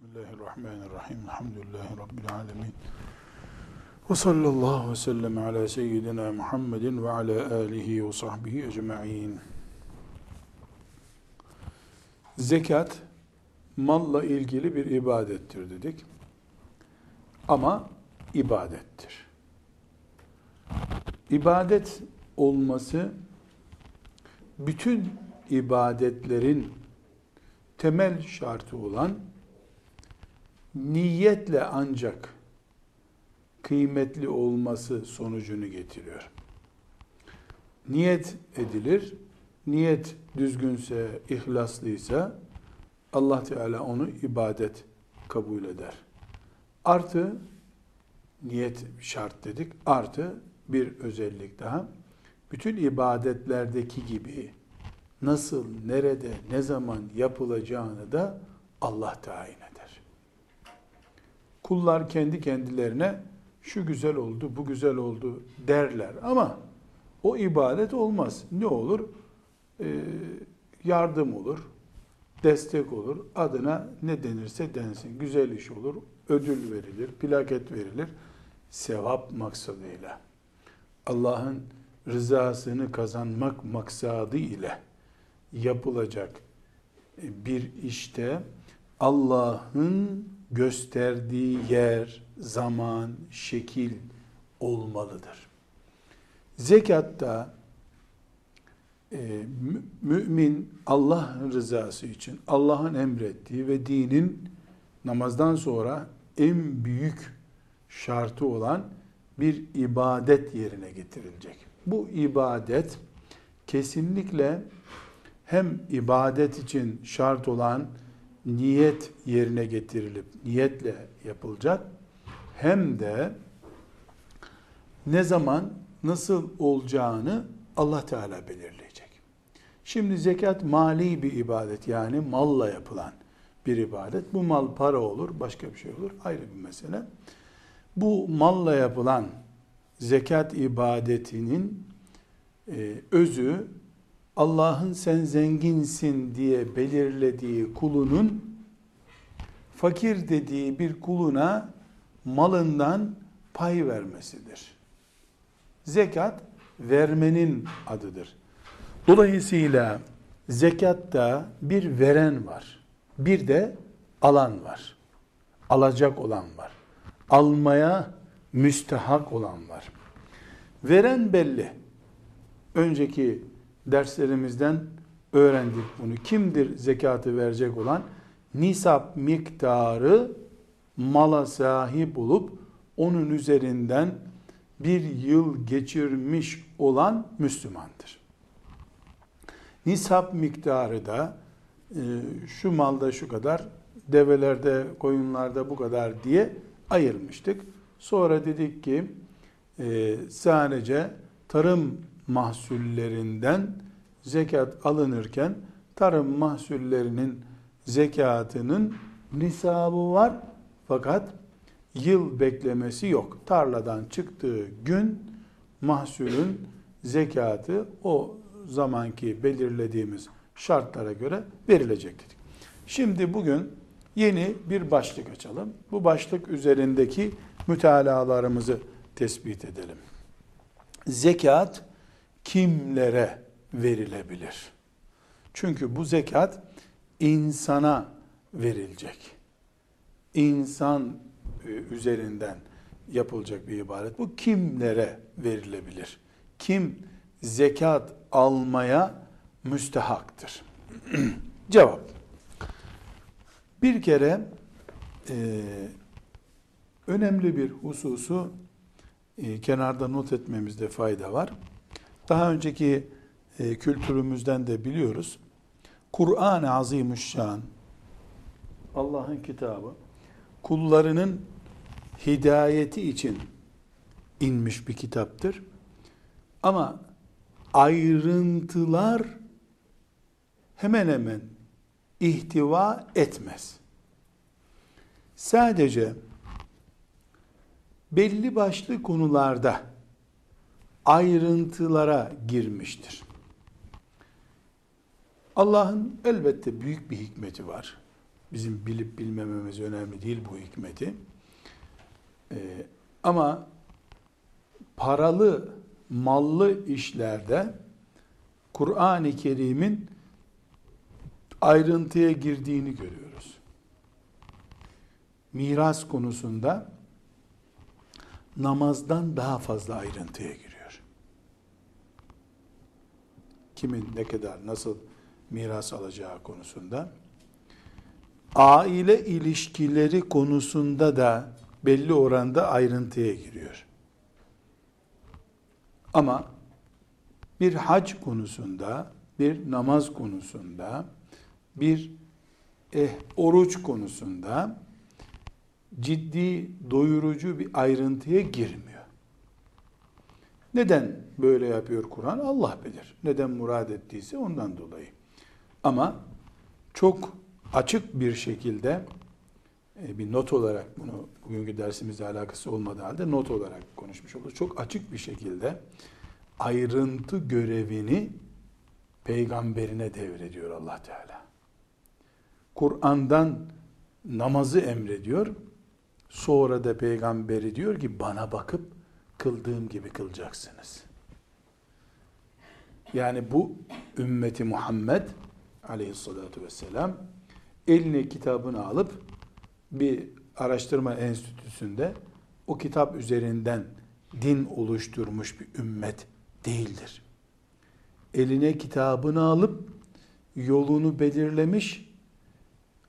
Bismillahirrahmanirrahim. Elhamdülillahi Rabbil alemin. Ve sallallahu ve sellem ala seyyidina Muhammedin ve ala alihi ve sahbihi ecma'in. Zekat, malla ilgili bir ibadettir dedik. Ama ibadettir. İbadet olması, bütün ibadetlerin temel şartı olan niyetle ancak kıymetli olması sonucunu getiriyor. Niyet edilir. Niyet düzgünse, ihlaslıysa Allah Teala onu ibadet kabul eder. Artı niyet şart dedik. Artı bir özellik daha. Bütün ibadetlerdeki gibi nasıl, nerede, ne zaman yapılacağını da Allah tayin. Kullar kendi kendilerine şu güzel oldu, bu güzel oldu derler ama o ibadet olmaz. Ne olur? Ee, yardım olur, destek olur. Adına ne denirse densin. Güzel iş olur, ödül verilir, plaket verilir. Sevap maksadıyla. Allah'ın rızasını kazanmak maksadı ile yapılacak bir işte Allah'ın gösterdiği yer, zaman, şekil olmalıdır. Zekatta e, mümin Allah rızası için Allah'ın emrettiği ve dinin namazdan sonra en büyük şartı olan bir ibadet yerine getirilecek. Bu ibadet kesinlikle hem ibadet için şart olan niyet yerine getirilip niyetle yapılacak hem de ne zaman nasıl olacağını Allah Teala belirleyecek. Şimdi zekat mali bir ibadet yani malla yapılan bir ibadet. Bu mal para olur, başka bir şey olur. Ayrı bir mesele. Bu malla yapılan zekat ibadetinin e, özü Allah'ın sen zenginsin diye belirlediği kulunun fakir dediği bir kuluna malından pay vermesidir. Zekat vermenin adıdır. Dolayısıyla zekatta bir veren var. Bir de alan var. Alacak olan var. Almaya müstehak olan var. Veren belli. Önceki derslerimizden öğrendik bunu. Kimdir zekatı verecek olan? Nisap miktarı mala sahip olup onun üzerinden bir yıl geçirmiş olan Müslümandır. Nisap miktarı da e, şu malda şu kadar, develerde, koyunlarda bu kadar diye ayırmıştık. Sonra dedik ki e, sadece tarım mahsullerinden zekat alınırken tarım mahsullerinin zekatının nisabı var fakat yıl beklemesi yok. Tarladan çıktığı gün mahsulün zekatı o zamanki belirlediğimiz şartlara göre verilecek dedik. Şimdi bugün yeni bir başlık açalım. Bu başlık üzerindeki mütalalarımızı tespit edelim. Zekat kimlere verilebilir? Çünkü bu zekat insana verilecek. İnsan e, üzerinden yapılacak bir ibadet. Bu kimlere verilebilir? Kim zekat almaya müstehaktır? Cevap. Bir kere e, önemli bir hususu e, kenarda not etmemizde fayda var. Daha önceki e, kültürümüzden de biliyoruz. Kur'an-ı Azimüşşan Allah'ın kitabı kullarının hidayeti için inmiş bir kitaptır. Ama ayrıntılar hemen hemen ihtiva etmez. Sadece belli başlı konularda ayrıntılara girmiştir. Allah'ın elbette büyük bir hikmeti var. Bizim bilip bilmememiz önemli değil bu hikmeti. Ee, ama paralı, mallı işlerde Kur'an-ı Kerim'in ayrıntıya girdiğini görüyoruz. Miras konusunda namazdan daha fazla ayrıntıya giriyor. Kimin ne kadar nasıl miras alacağı konusunda aile ilişkileri konusunda da belli oranda ayrıntıya giriyor. Ama bir hac konusunda, bir namaz konusunda, bir eh, oruç konusunda ciddi, doyurucu bir ayrıntıya girmiyor. Neden böyle yapıyor Kur'an? Allah bilir. Neden murad ettiyse ondan dolayı. Ama çok açık bir şekilde e, bir not olarak bunu bugünkü dersimizle alakası olmadığı halde not olarak konuşmuş oluruz. Çok açık bir şekilde ayrıntı görevini peygamberine devrediyor Allah Teala. Kur'an'dan namazı emrediyor. Sonra da peygamberi diyor ki bana bakıp kıldığım gibi kılacaksınız. Yani bu ümmeti Muhammed aleyhissalatu vesselam eline kitabını alıp bir araştırma enstitüsünde o kitap üzerinden din oluşturmuş bir ümmet değildir. Eline kitabını alıp yolunu belirlemiş,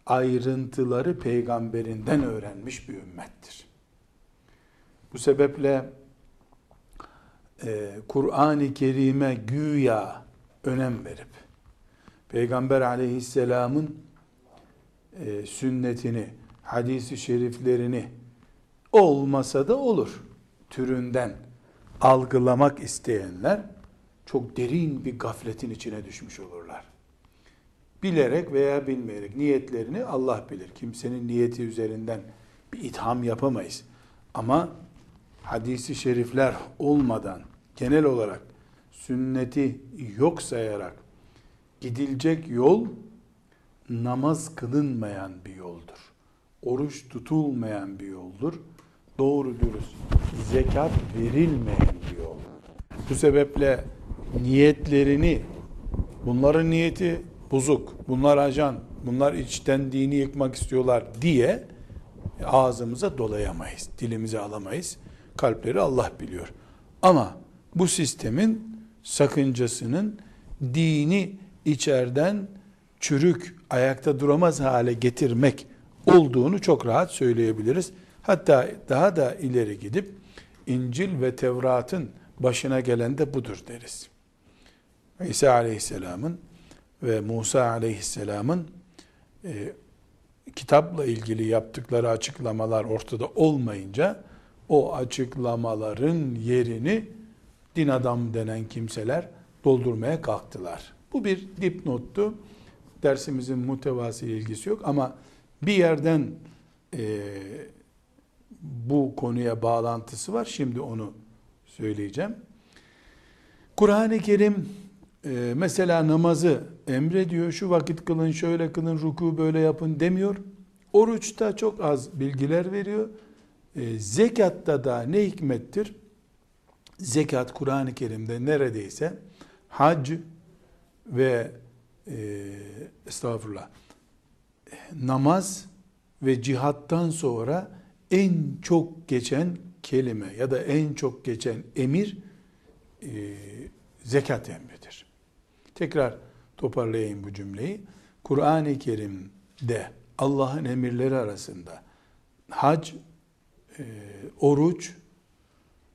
ayrıntıları peygamberinden öğrenmiş bir ümmettir. Bu sebeple e, Kur'an-ı Kerim'e güya önem verip Peygamber aleyhisselamın e, sünnetini, hadisi şeriflerini olmasa da olur türünden algılamak isteyenler çok derin bir gafletin içine düşmüş olurlar. Bilerek veya bilmeyerek niyetlerini Allah bilir. Kimsenin niyeti üzerinden bir itham yapamayız. Ama hadisi şerifler olmadan genel olarak sünneti yok sayarak gidilecek yol namaz kılınmayan bir yoldur. Oruç tutulmayan bir yoldur. Doğru dürüst zekat verilmeyen bir yol. Bu sebeple niyetlerini bunların niyeti bozuk, bunlar ajan, bunlar içten dini yıkmak istiyorlar diye ağzımıza dolayamayız, dilimize alamayız. Kalpleri Allah biliyor. Ama bu sistemin sakıncasının dini içeriden çürük, ayakta duramaz hale getirmek olduğunu çok rahat söyleyebiliriz. Hatta daha da ileri gidip İncil ve Tevrat'ın başına gelen de budur deriz. İsa Aleyhisselam'ın ve Musa Aleyhisselam'ın e, kitapla ilgili yaptıkları açıklamalar ortada olmayınca o açıklamaların yerini din adam denen kimseler doldurmaya kalktılar. Bu bir dipnottu. Dersimizin mutevası ilgisi yok ama bir yerden e, bu konuya bağlantısı var. Şimdi onu söyleyeceğim. Kur'an-ı Kerim e, mesela namazı emrediyor. Şu vakit kılın, şöyle kılın, ruku böyle yapın demiyor. Oruçta çok az bilgiler veriyor. E, zekatta da ne hikmettir? Zekat Kur'an-ı Kerim'de neredeyse hac ve e, estağfurullah namaz ve cihattan sonra en çok geçen kelime ya da en çok geçen emir e, zekat emridir. Tekrar toparlayayım bu cümleyi. Kur'an-ı Kerim'de Allah'ın emirleri arasında hac, e, oruç,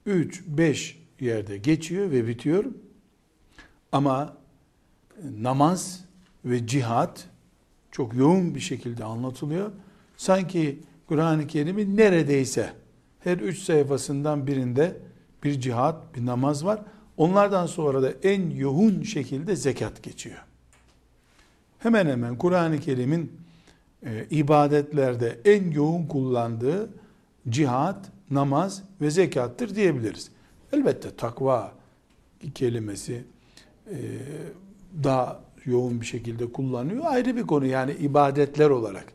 3, 5 yerde geçiyor ve bitiyor. Ama namaz ve cihat çok yoğun bir şekilde anlatılıyor. Sanki Kur'an-ı Kerim'in neredeyse her üç sayfasından birinde bir cihat, bir namaz var. Onlardan sonra da en yoğun şekilde zekat geçiyor. Hemen hemen Kur'an-ı Kerim'in e, ibadetlerde en yoğun kullandığı cihat, namaz ve zekattır diyebiliriz. Elbette takva kelimesi e, daha yoğun bir şekilde kullanıyor. Ayrı bir konu yani ibadetler olarak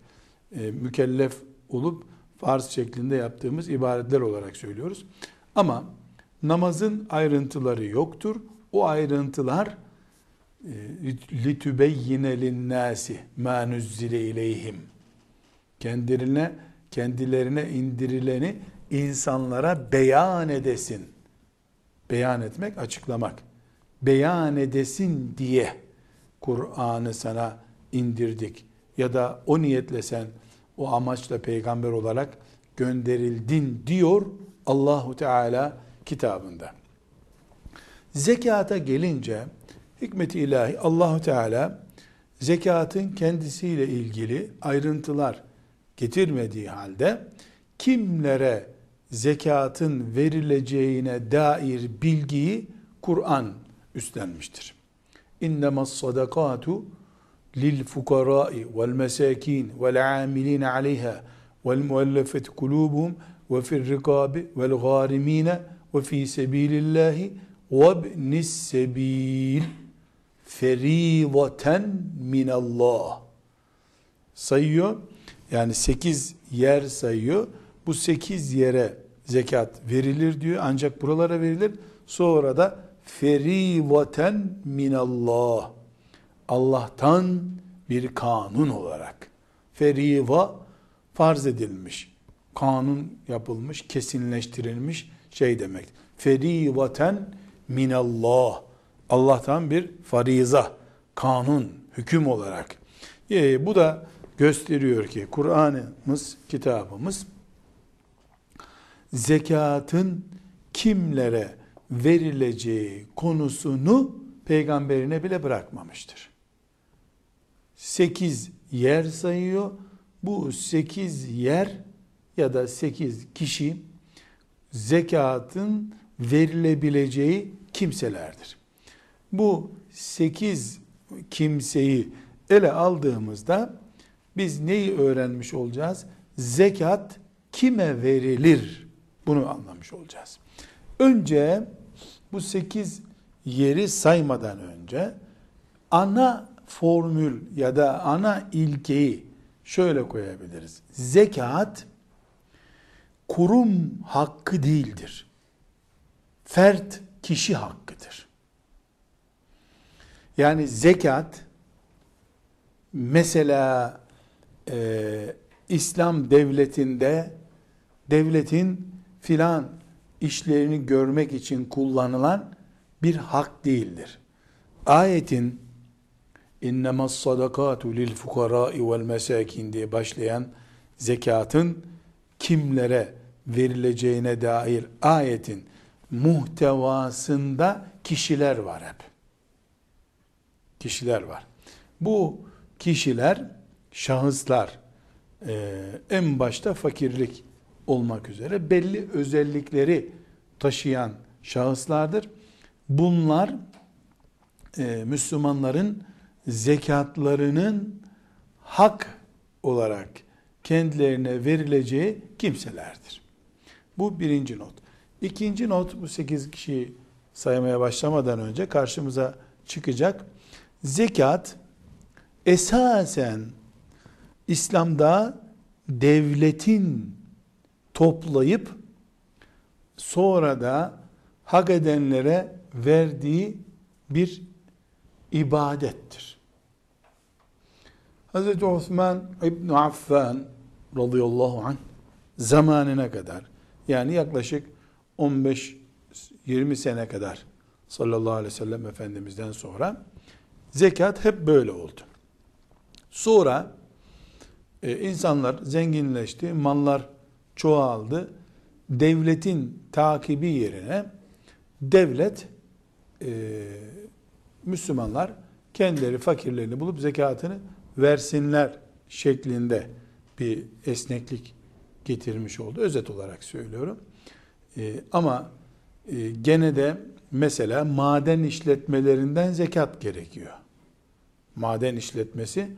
e, mükellef olup farz şeklinde yaptığımız ibadetler olarak söylüyoruz. Ama namazın ayrıntıları yoktur. O ayrıntılar litübeyyine linnâsi mâ nuzzile ileyhim kendilerine kendilerine indirileni insanlara beyan edesin. Beyan etmek, açıklamak. Beyan edesin diye Kur'an'ı sana indirdik. Ya da o niyetle sen o amaçla peygamber olarak gönderildin diyor Allahu Teala kitabında. Zekata gelince hikmeti ilahi Allahu Teala zekatın kendisiyle ilgili ayrıntılar getirmediği halde kimlere zekatın verileceğine dair bilgiyi Kur'an üstlenmiştir. İnnemas sadakatu lil fukarai vel mesakin vel amilin aleyha vel muallafet kulubuhum ve fir rikabi vel garimine ve fi sebilillahi ve ibnis sebil feridaten minallah sayıyor. Yani sekiz yer sayıyor. Bu sekiz yere zekat verilir diyor. Ancak buralara verilir. Sonra da ferivaten minallah. Allah'tan bir kanun olarak. Feriva farz edilmiş. Kanun yapılmış, kesinleştirilmiş şey demek. Ferivaten minallah. Allah'tan bir fariza, kanun, hüküm olarak. E, bu da gösteriyor ki Kur'an'ımız, kitabımız zekatın kimlere verileceği konusunu peygamberine bile bırakmamıştır. Sekiz yer sayıyor. Bu sekiz yer ya da sekiz kişi zekatın verilebileceği kimselerdir. Bu sekiz kimseyi ele aldığımızda biz neyi öğrenmiş olacağız? Zekat kime verilir? Bunu anlamış olacağız. Önce bu sekiz yeri saymadan önce ana formül ya da ana ilkeyi şöyle koyabiliriz. Zekat kurum hakkı değildir. Fert kişi hakkıdır. Yani zekat mesela e, İslam devletinde devletin filan işlerini görmek için kullanılan bir hak değildir. Ayetin innemas sadakatu lil fukarai vel mesakin diye başlayan zekatın kimlere verileceğine dair ayetin muhtevasında kişiler var hep. Kişiler var. Bu kişiler şahıslar e, en başta fakirlik olmak üzere belli özellikleri taşıyan şahıslardır. Bunlar e, Müslümanların zekatlarının hak olarak kendilerine verileceği kimselerdir. Bu birinci not. İkinci not bu sekiz kişiyi saymaya başlamadan önce karşımıza çıkacak. Zekat esasen İslam'da devletin toplayıp sonra da hak edenlere verdiği bir ibadettir. Hz. Osman İbn Affan radıyallahu anh zamanına kadar yani yaklaşık 15-20 sene kadar sallallahu aleyhi ve sellem Efendimiz'den sonra zekat hep böyle oldu. Sonra e, insanlar zenginleşti, mallar çoğaldı. Devletin takibi yerine devlet e, Müslümanlar kendileri fakirlerini bulup zekatını versinler şeklinde bir esneklik getirmiş oldu. Özet olarak söylüyorum. E, ama e, gene de mesela maden işletmelerinden zekat gerekiyor. Maden işletmesi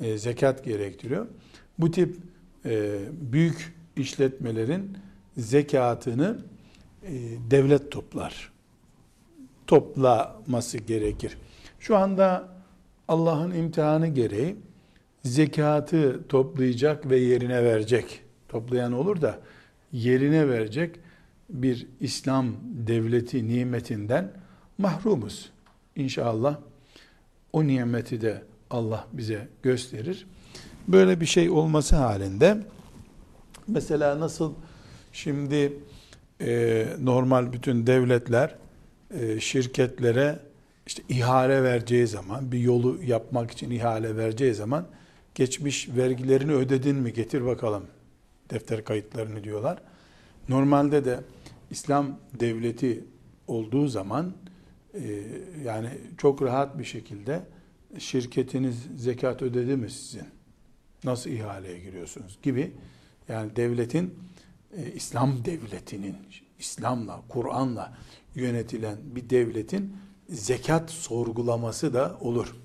e, zekat gerektiriyor. Bu tip e, büyük işletmelerin zekatını e, devlet toplar. Toplaması gerekir. Şu anda Allah'ın imtihanı gereği zekatı toplayacak ve yerine verecek. Toplayan olur da yerine verecek bir İslam devleti nimetinden mahrumuz. İnşallah o nimeti de Allah bize gösterir. Böyle bir şey olması halinde mesela nasıl şimdi e, normal bütün devletler e, şirketlere işte ihale vereceği zaman bir yolu yapmak için ihale vereceği zaman geçmiş vergilerini ödedin mi getir bakalım defter kayıtlarını diyorlar. Normalde de İslam devleti olduğu zaman e, yani çok rahat bir şekilde şirketiniz zekat ödedi mi sizin? Nasıl ihaleye giriyorsunuz gibi yani devletin e, İslam devletinin İslam'la, Kur'an'la yönetilen bir devletin zekat sorgulaması da olur.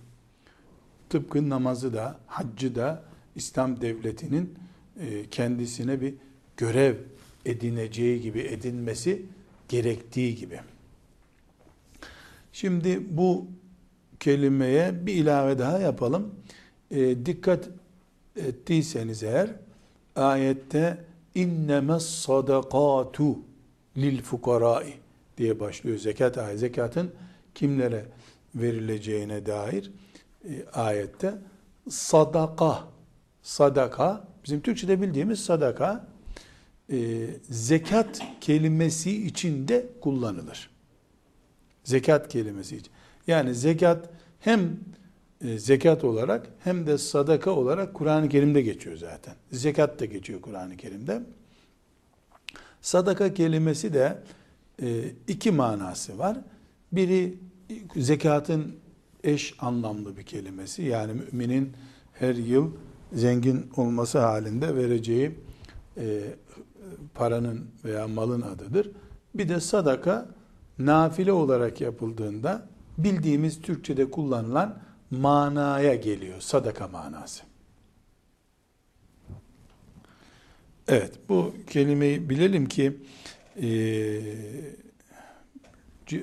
Tıpkı namazı da, haccı da İslam devletinin e, kendisine bir görev edineceği gibi edinmesi gerektiği gibi. Şimdi bu kelimeye bir ilave daha yapalım. E, dikkat ettiyseniz eğer ayette innemes sadakatu lil fukarai diye başlıyor zekat ayet. Zekatın kimlere verileceğine dair e, ayette sadaka sadaka bizim Türkçe'de bildiğimiz sadaka e, zekat kelimesi içinde kullanılır. Zekat kelimesi için. Yani zekat hem e, zekat olarak hem de sadaka olarak Kur'an-ı Kerim'de geçiyor zaten. Zekat da geçiyor Kur'an-ı Kerim'de. Sadaka kelimesi de e, iki manası var. Biri zekatın eş anlamlı bir kelimesi. Yani müminin her yıl zengin olması halinde vereceği e, paranın veya malın adıdır. Bir de sadaka nafile olarak yapıldığında bildiğimiz Türkçe'de kullanılan manaya geliyor. Sadaka manası. Evet bu kelimeyi bilelim ki e,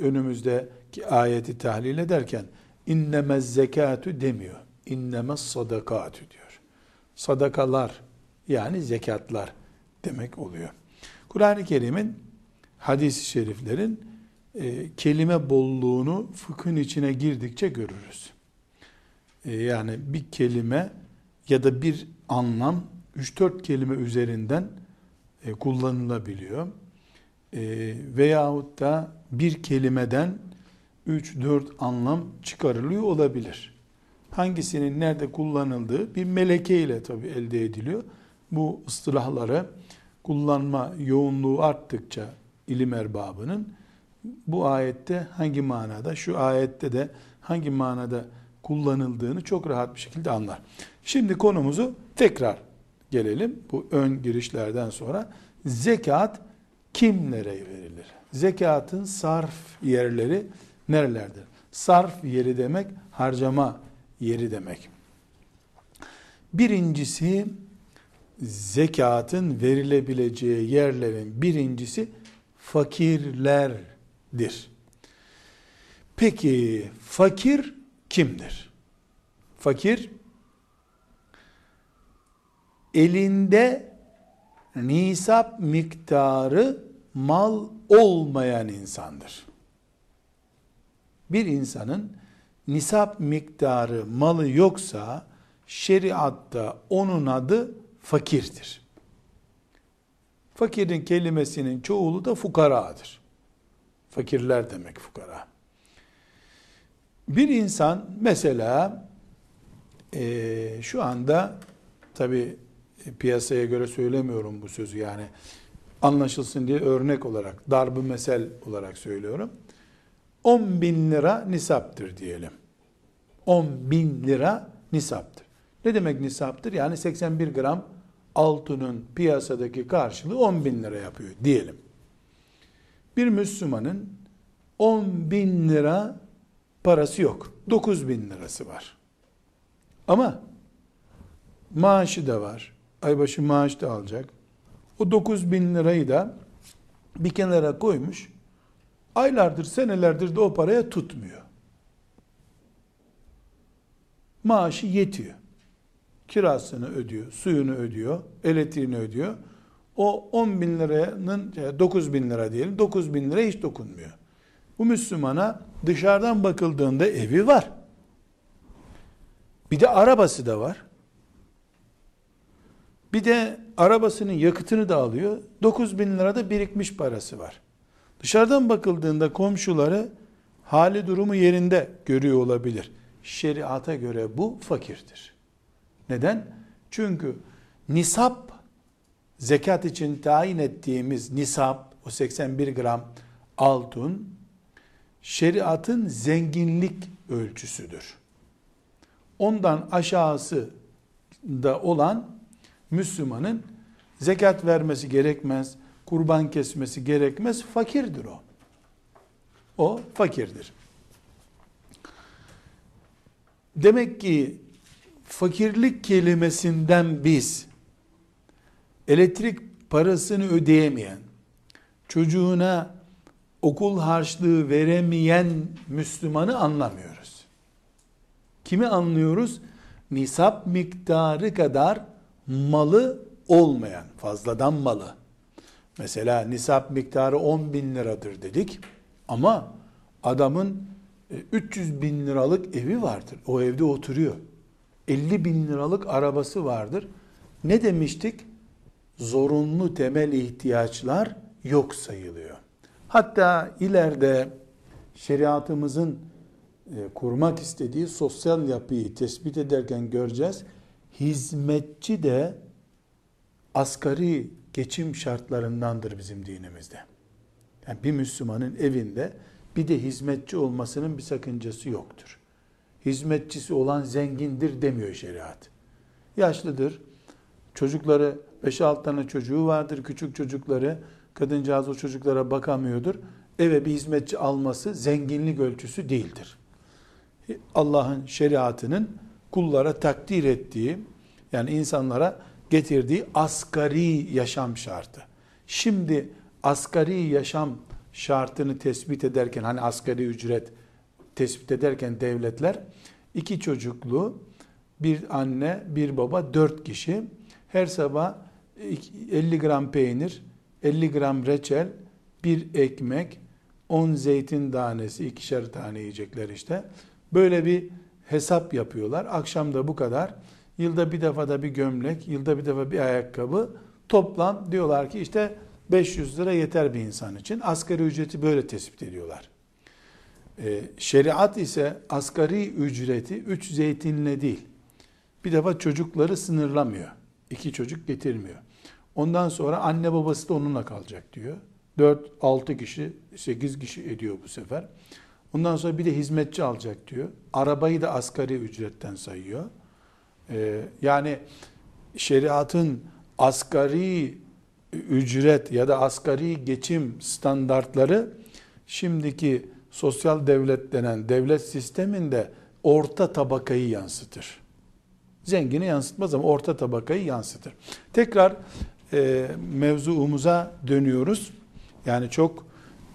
önümüzdeki ayeti tahlil ederken innemez zekatü demiyor. İnnemez sadakatü diyor. Sadakalar yani zekatlar demek oluyor. Kur'an-ı Kerim'in hadis-i şeriflerin e, kelime bolluğunu fıkhın içine girdikçe görürüz. E, yani bir kelime ya da bir anlam 3-4 kelime üzerinden e, kullanılabiliyor. E, veyahut da bir kelimeden 3-4 anlam çıkarılıyor olabilir. Hangisinin nerede kullanıldığı bir meleke ile tabi elde ediliyor. Bu ıstılahları kullanma yoğunluğu arttıkça ilim erbabının bu ayette hangi manada, şu ayette de hangi manada kullanıldığını çok rahat bir şekilde anlar. Şimdi konumuzu tekrar gelelim. Bu ön girişlerden sonra zekat kimlere verilir? Zekatın sarf yerleri nerelerdir? Sarf yeri demek harcama yeri demek. Birincisi zekatın verilebileceği yerlerin birincisi fakirlerdir. Peki fakir kimdir? Fakir elinde nisap miktarı mal olmayan insandır. Bir insanın nisap miktarı malı yoksa şeriatta onun adı fakirdir. Fakirin kelimesinin çoğulu da fukaradır. Fakirler demek fukara. Bir insan mesela e, şu anda tabi piyasaya göre söylemiyorum bu sözü yani anlaşılsın diye örnek olarak darbı mesel olarak söylüyorum. 10 bin lira nisaptır diyelim. 10 bin lira nisaptır. Ne demek nisaptır? Yani 81 gram altının piyasadaki karşılığı 10 bin lira yapıyor diyelim. Bir Müslümanın 10 bin lira parası yok. 9 bin lirası var. Ama maaşı da var. Aybaşı maaş da alacak. O 9 bin lirayı da bir kenara koymuş. Aylardır, senelerdir de o paraya tutmuyor. Maaşı yetiyor. kirasını ödüyor, suyunu ödüyor, elektriğini ödüyor. O 10 bin liranın 9 bin lira diyelim 9 bin lira hiç dokunmuyor. Bu Müslümana dışarıdan bakıldığında evi var. Bir de arabası da var. Bir de arabasının yakıtını da alıyor. 9 bin lirada birikmiş parası var. Dışarıdan bakıldığında komşuları hali durumu yerinde görüyor olabilir. Şeriata göre bu fakirdir. Neden? Çünkü nisap zekat için tayin ettiğimiz nisap o 81 gram altın şeriatın zenginlik ölçüsüdür. Ondan aşağısı da olan Müslümanın zekat vermesi gerekmez, kurban kesmesi gerekmez, fakirdir o. O fakirdir. Demek ki fakirlik kelimesinden biz elektrik parasını ödeyemeyen, çocuğuna okul harçlığı veremeyen Müslümanı anlamıyoruz. Kimi anlıyoruz? Nisap miktarı kadar malı olmayan, fazladan malı. Mesela nisap miktarı 10 bin liradır dedik ama adamın 300 e, bin liralık evi vardır. O evde oturuyor. 50 bin liralık arabası vardır. Ne demiştik? Zorunlu temel ihtiyaçlar yok sayılıyor. Hatta ileride şeriatımızın e, kurmak istediği sosyal yapıyı tespit ederken göreceğiz. Hizmetçi de asgari geçim şartlarındandır bizim dinimizde. Yani bir Müslümanın evinde bir de hizmetçi olmasının bir sakıncası yoktur. Hizmetçisi olan zengindir demiyor şeriat. Yaşlıdır, çocukları 5-6 tane çocuğu vardır, küçük çocukları, kadıncağız o çocuklara bakamıyordur. Eve bir hizmetçi alması zenginlik ölçüsü değildir. Allah'ın şeriatının kullara takdir ettiği, yani insanlara getirdiği asgari yaşam şartı. Şimdi asgari yaşam şartını tespit ederken hani asgari ücret tespit ederken devletler iki çocuklu bir anne bir baba dört kişi her sabah 50 gram peynir 50 gram reçel bir ekmek 10 zeytin tanesi ikişer tane yiyecekler işte böyle bir hesap yapıyorlar akşam da bu kadar yılda bir defa da bir gömlek yılda bir defa bir ayakkabı toplam diyorlar ki işte 500 lira yeter bir insan için. Asgari ücreti böyle tespit ediyorlar. Ee, şeriat ise asgari ücreti 3 zeytinle değil. Bir defa çocukları sınırlamıyor. İki çocuk getirmiyor. Ondan sonra anne babası da onunla kalacak diyor. 4, 6 kişi, 8 kişi ediyor bu sefer. Ondan sonra bir de hizmetçi alacak diyor. Arabayı da asgari ücretten sayıyor. Ee, yani şeriatın asgari ücret ya da asgari geçim standartları şimdiki sosyal devlet denen devlet sisteminde orta tabakayı yansıtır. Zengini yansıtmaz ama orta tabakayı yansıtır. Tekrar e, mevzuumuza dönüyoruz. Yani çok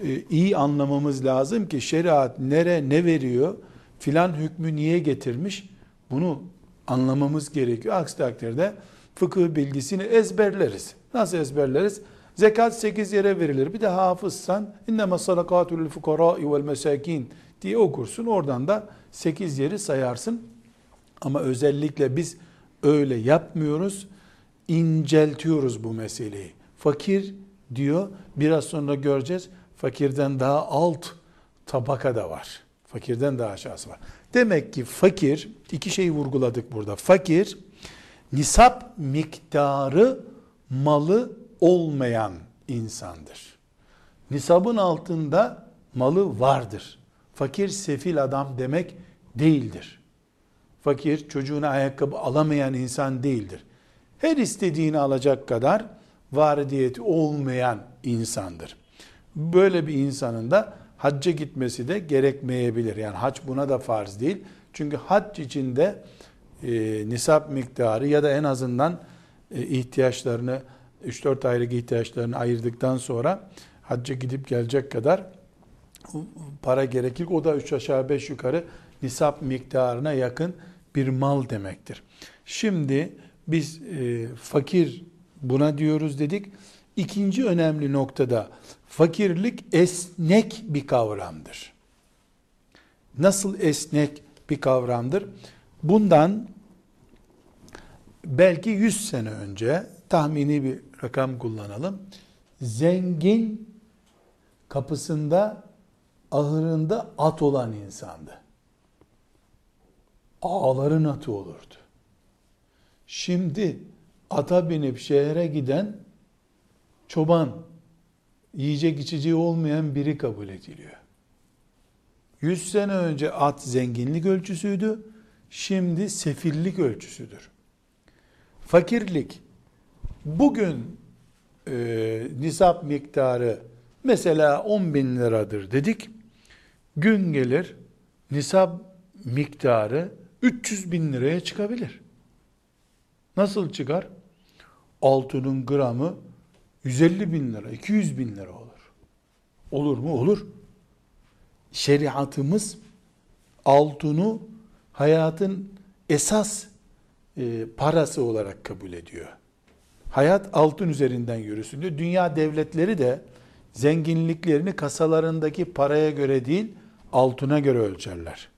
e, iyi anlamamız lazım ki şeriat nere ne veriyor, filan hükmü niye getirmiş bunu anlamamız gerekiyor. Aksi takdirde fıkıh bilgisini ezberleriz. Nasıl ezberleriz? Zekat 8 yere verilir. Bir de hafızsan innema sadakatul fukarai vel mesakin diye okursun. Oradan da 8 yeri sayarsın. Ama özellikle biz öyle yapmıyoruz. İnceltiyoruz bu meseleyi. Fakir diyor. Biraz sonra göreceğiz. Fakirden daha alt tabaka da var. Fakirden daha aşağısı var. Demek ki fakir, iki şeyi vurguladık burada. Fakir, nisap miktarı malı olmayan insandır. Nisabın altında malı vardır. Fakir sefil adam demek değildir. Fakir çocuğuna ayakkabı alamayan insan değildir. Her istediğini alacak kadar varidiyeti olmayan insandır. Böyle bir insanın da hacca gitmesi de gerekmeyebilir. Yani hac buna da farz değil. Çünkü hac içinde e, nisap miktarı ya da en azından e, ihtiyaçlarını 3-4 aylık ihtiyaçlarını ayırdıktan sonra hacca gidip gelecek kadar para gerekir. O da 3 aşağı 5 yukarı nisap miktarına yakın bir mal demektir. Şimdi biz e, fakir buna diyoruz dedik. İkinci önemli noktada fakirlik esnek bir kavramdır. Nasıl esnek bir kavramdır? Bundan belki 100 sene önce tahmini bir rakam kullanalım. Zengin kapısında ahırında at olan insandı. Ağların atı olurdu. Şimdi ata binip şehre giden çoban, yiyecek içeceği olmayan biri kabul ediliyor. 100 sene önce at zenginlik ölçüsüydü, şimdi sefillik ölçüsüdür. Fakirlik, bugün e, nisap miktarı mesela 10 bin liradır dedik, gün gelir nisap miktarı 300 bin liraya çıkabilir. Nasıl çıkar? Altının gramı 150 bin lira, 200 bin lira olur. Olur mu? Olur. Şeriatımız altını hayatın esas e, parası olarak kabul ediyor. Hayat altın üzerinden yürüsün diyor. Dünya devletleri de zenginliklerini kasalarındaki paraya göre değil, altına göre ölçerler.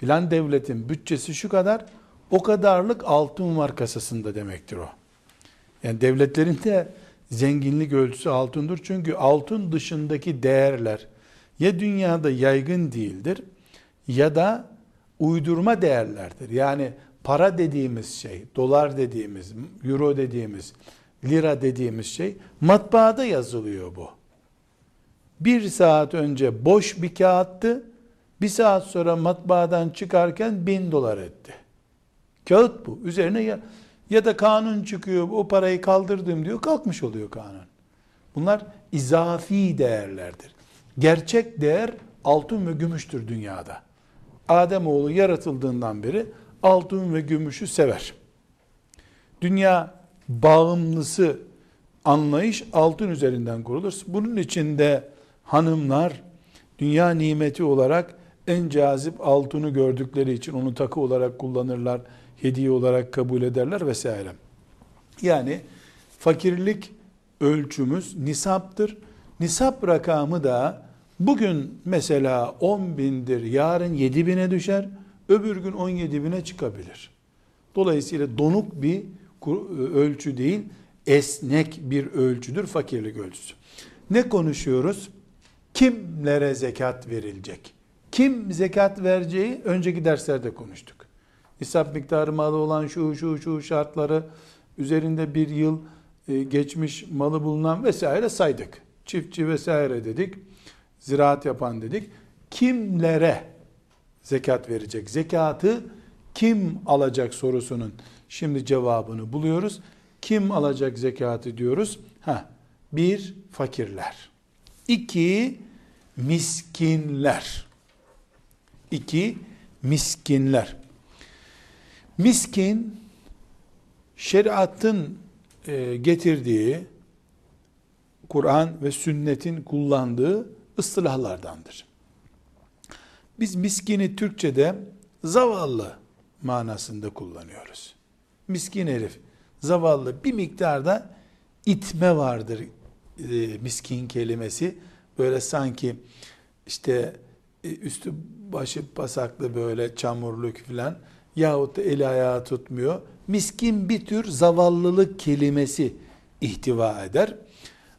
Filan devletin bütçesi şu kadar, o kadarlık altın var kasasında demektir o. Yani devletlerin de zenginlik ölçüsü altındır. Çünkü altın dışındaki değerler ya dünyada yaygın değildir ya da uydurma değerlerdir. Yani para dediğimiz şey, dolar dediğimiz, euro dediğimiz, lira dediğimiz şey matbaada yazılıyor bu. Bir saat önce boş bir kağıttı, bir saat sonra matbaadan çıkarken bin dolar etti. Kağıt bu. Üzerine ya, ya da kanun çıkıyor, o parayı kaldırdım diyor, kalkmış oluyor kanun. Bunlar izafi değerlerdir. Gerçek değer altın ve gümüştür dünyada. Ademoğlu yaratıldığından beri altın ve gümüşü sever. Dünya bağımlısı anlayış altın üzerinden kurulur. Bunun içinde hanımlar dünya nimeti olarak en cazip altını gördükleri için onu takı olarak kullanırlar, hediye olarak kabul ederler vesaire. Yani fakirlik ölçümüz nisaptır. Nisap rakamı da bugün mesela 10 bindir, yarın 7 bine düşer, öbür gün 17 bine çıkabilir. Dolayısıyla donuk bir ölçü değil, esnek bir ölçüdür fakirlik ölçüsü. Ne konuşuyoruz? Kimlere zekat verilecek? Kim zekat vereceği önceki derslerde konuştuk. Nisap miktarı malı olan şu şu şu şartları üzerinde bir yıl e, geçmiş malı bulunan vesaire saydık. Çiftçi vesaire dedik. Ziraat yapan dedik. Kimlere zekat verecek? Zekatı kim alacak sorusunun şimdi cevabını buluyoruz. Kim alacak zekatı diyoruz? Ha, bir fakirler. İki miskinler. İki miskinler. Miskin şeriatın e, getirdiği Kur'an ve sünnetin kullandığı ıstılahlardandır. Biz miskini Türkçe'de zavallı manasında kullanıyoruz. Miskin herif, zavallı bir miktarda itme vardır e, miskin kelimesi. Böyle sanki işte e, üstü başı pasaklı böyle çamurluk filan yahut da eli ayağı tutmuyor. Miskin bir tür zavallılık kelimesi ihtiva eder.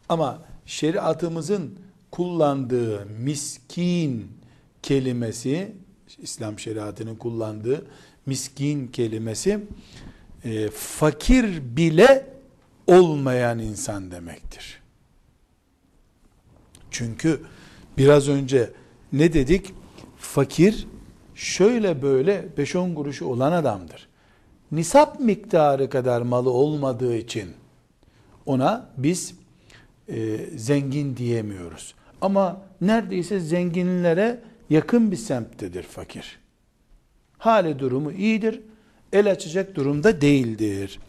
Ama şeriatımızın kullandığı miskin kelimesi, İslam şeriatının kullandığı miskin kelimesi e, fakir bile olmayan insan demektir. Çünkü biraz önce ne dedik? Fakir şöyle böyle 5-10 kuruşu olan adamdır. Nisap miktarı kadar malı olmadığı için ona biz e, zengin diyemiyoruz. Ama neredeyse zenginlere yakın bir semttedir fakir. Hali durumu iyidir, el açacak durumda değildir.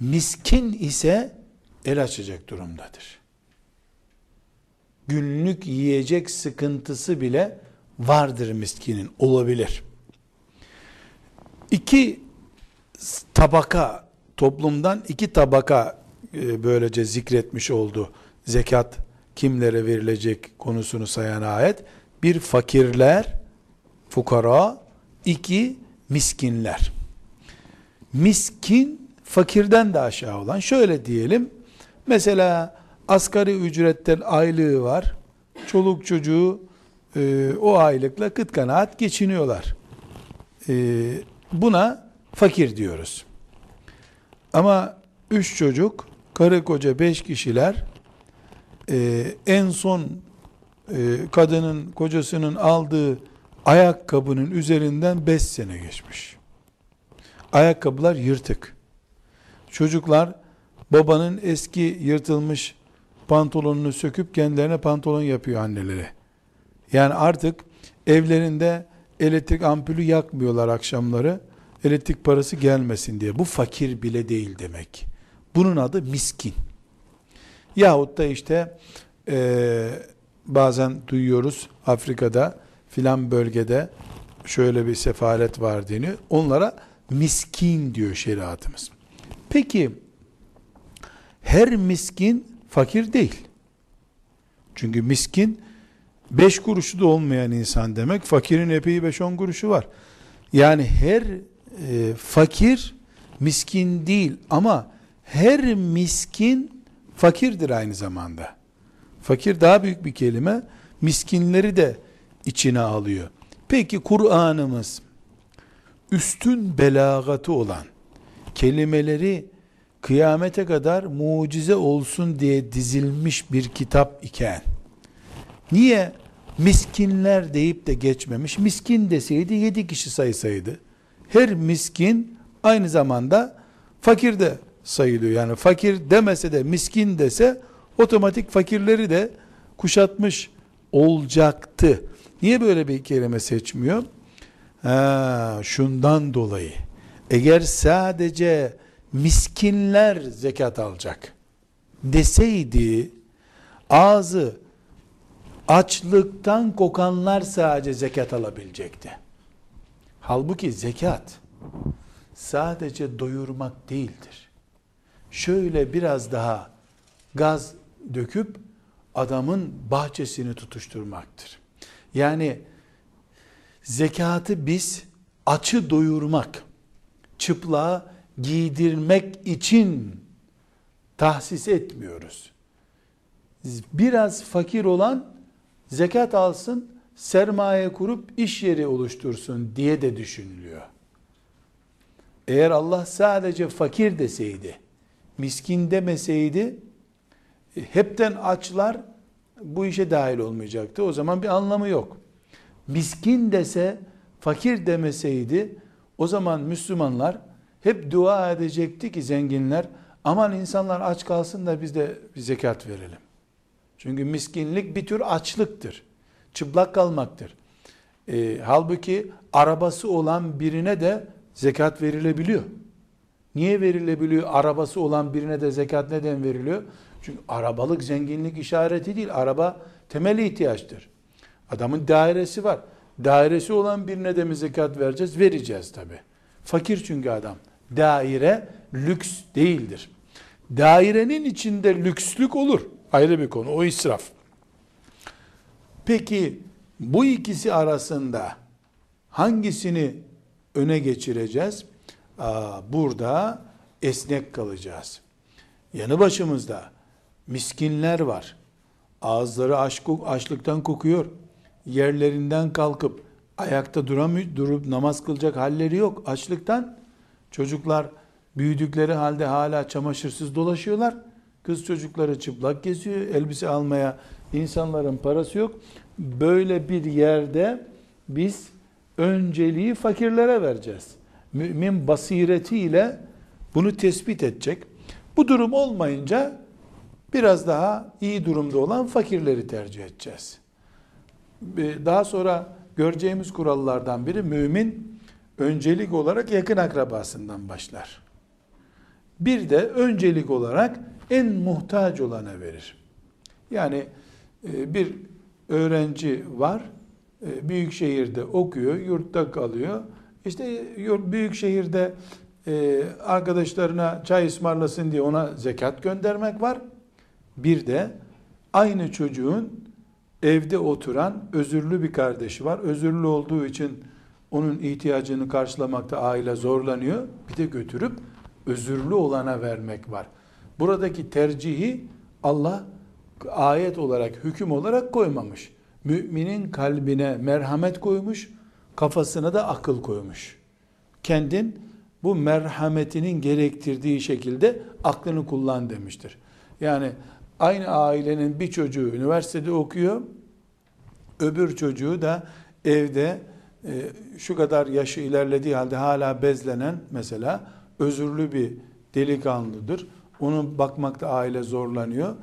Miskin ise el açacak durumdadır. Günlük yiyecek sıkıntısı bile vardır miskinin, olabilir. İki tabaka toplumdan iki tabaka e, böylece zikretmiş oldu. Zekat kimlere verilecek konusunu sayan ayet. Bir fakirler, fukara, iki miskinler. Miskin fakirden de aşağı olan şöyle diyelim. Mesela asgari ücretten aylığı var. Çoluk çocuğu e, o aylıkla kıt kanaat geçiniyorlar. E, buna fakir diyoruz. Ama üç çocuk, karı koca beş kişiler e, en son e, kadının kocasının aldığı ayakkabının üzerinden beş sene geçmiş. Ayakkabılar yırtık. Çocuklar babanın eski yırtılmış pantolonunu söküp kendilerine pantolon yapıyor anneleri. Yani artık evlerinde elektrik ampulü yakmıyorlar akşamları. Elektrik parası gelmesin diye. Bu fakir bile değil demek. Bunun adı miskin. Yahut da işte e, bazen duyuyoruz Afrika'da filan bölgede şöyle bir sefalet var deniyor. Onlara miskin diyor şeriatımız. Peki her miskin fakir değil. Çünkü miskin beş kuruşu da olmayan insan demek. Fakirin epey beş on kuruşu var. Yani her e, fakir miskin değil ama her miskin fakirdir aynı zamanda. Fakir daha büyük bir kelime. Miskinleri de içine alıyor. Peki Kur'an'ımız üstün belagatı olan kelimeleri kıyamete kadar mucize olsun diye dizilmiş bir kitap iken niye miskinler deyip de geçmemiş? Miskin deseydi yedi kişi sayısaydı. Her miskin aynı zamanda fakir de sayılıyor. Yani fakir demese de miskin dese otomatik fakirleri de kuşatmış olacaktı. Niye böyle bir kelime seçmiyor? Ha, şundan dolayı. Eğer sadece miskinler zekat alacak deseydi ağzı açlıktan kokanlar sadece zekat alabilecekti. Halbuki zekat sadece doyurmak değildir. Şöyle biraz daha gaz döküp adamın bahçesini tutuşturmaktır. Yani zekatı biz açı doyurmak, çıplığa giydirmek için tahsis etmiyoruz. Biraz fakir olan zekat alsın, sermaye kurup iş yeri oluştursun diye de düşünülüyor. Eğer Allah sadece fakir deseydi, miskin demeseydi, hepten açlar bu işe dahil olmayacaktı. O zaman bir anlamı yok. Miskin dese, fakir demeseydi, o zaman Müslümanlar hep dua edecekti ki zenginler, aman insanlar aç kalsın da biz de zekat verelim. Çünkü miskinlik bir tür açlıktır. Çıplak kalmaktır. E, halbuki arabası olan birine de zekat verilebiliyor. Niye verilebiliyor? Arabası olan birine de zekat neden veriliyor? Çünkü arabalık zenginlik işareti değil. Araba temel ihtiyaçtır. Adamın dairesi var. Dairesi olan birine de mi zekat vereceğiz? Vereceğiz tabi. Fakir çünkü adam. Daire lüks değildir. Dairenin içinde lükslük olur. Ayrı bir konu. O israf. Peki bu ikisi arasında hangisini öne geçireceğiz? Aa, burada esnek kalacağız. Yanı başımızda miskinler var. Ağızları aç, açlıktan kokuyor. Yerlerinden kalkıp ayakta duramıyor, durup namaz kılacak halleri yok. Açlıktan çocuklar büyüdükleri halde hala çamaşırsız dolaşıyorlar. Kız çocukları çıplak geziyor. Elbise almaya insanların parası yok. Böyle bir yerde biz önceliği fakirlere vereceğiz. Mümin basiretiyle bunu tespit edecek. Bu durum olmayınca biraz daha iyi durumda olan fakirleri tercih edeceğiz. Daha sonra göreceğimiz kurallardan biri mümin öncelik olarak yakın akrabasından başlar. Bir de öncelik olarak en muhtaç olana verir. Yani e, bir öğrenci var, e, büyük şehirde okuyor, yurtta kalıyor. İşte büyük şehirde e, arkadaşlarına çay ısmarlasın diye ona zekat göndermek var. Bir de aynı çocuğun evde oturan özürlü bir kardeşi var. Özürlü olduğu için onun ihtiyacını karşılamakta aile zorlanıyor. Bir de götürüp özürlü olana vermek var. Buradaki tercihi Allah ayet olarak, hüküm olarak koymamış. Müminin kalbine merhamet koymuş, kafasına da akıl koymuş. Kendin bu merhametinin gerektirdiği şekilde aklını kullan demiştir. Yani aynı ailenin bir çocuğu üniversitede okuyor, öbür çocuğu da evde e, şu kadar yaşı ilerlediği halde hala bezlenen mesela özürlü bir delikanlıdır. Onu bakmakta aile zorlanıyor.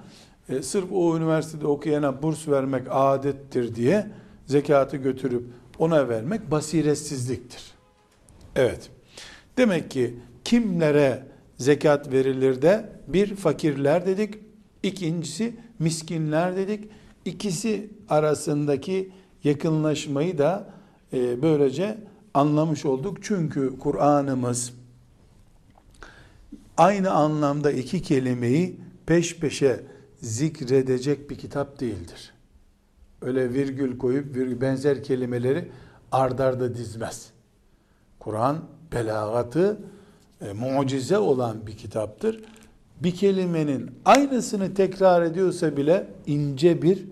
E, sırf o üniversitede okuyana burs vermek adettir diye zekatı götürüp ona vermek basiretsizliktir. Evet. Demek ki kimlere zekat verilir de bir fakirler dedik, ikincisi miskinler dedik. İkisi arasındaki yakınlaşmayı da e, böylece anlamış olduk. Çünkü Kur'an'ımız aynı anlamda iki kelimeyi peş peşe zikredecek bir kitap değildir. Öyle virgül koyup virgül benzer kelimeleri ardarda dizmez. Kur'an belagatı e, mucize olan bir kitaptır. Bir kelimenin aynısını tekrar ediyorsa bile ince bir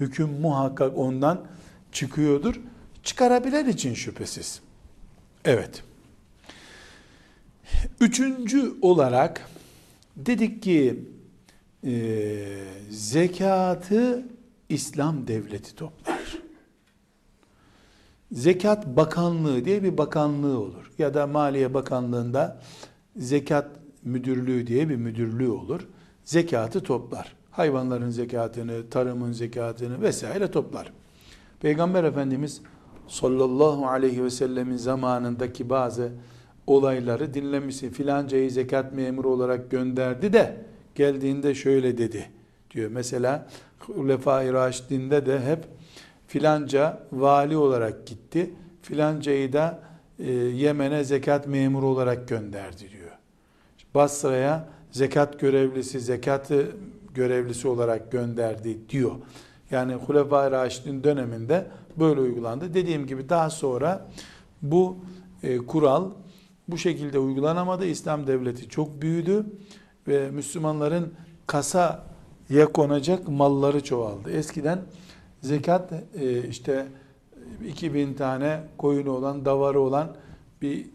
hüküm muhakkak ondan çıkıyordur. Çıkarabilen için şüphesiz. Evet. Üçüncü olarak dedik ki e, zekatı İslam devleti toplar. Zekat Bakanlığı diye bir bakanlığı olur. Ya da Maliye Bakanlığı'nda zekat müdürlüğü diye bir müdürlüğü olur. Zekatı toplar. Hayvanların zekatını, tarımın zekatını vesaire toplar. Peygamber Efendimiz sallallahu aleyhi ve sellemin zamanındaki bazı olayları dinlemişsin. Filancayı zekat memuru olarak gönderdi de geldiğinde şöyle dedi diyor. Mesela Hulefai Raşidinde de hep filanca vali olarak gitti. Filancayı da e, Yemen'e zekat memuru olarak gönderdi diyor. Basra'ya zekat görevlisi, zekatı görevlisi olarak gönderdi diyor. Yani Hulefai Raşidin döneminde böyle uygulandı. Dediğim gibi daha sonra bu e, kural bu şekilde uygulanamadı. İslam devleti çok büyüdü ve Müslümanların kasaya konacak malları çoğaldı. Eskiden zekat e, işte 2000 tane koyunu olan, davarı olan bir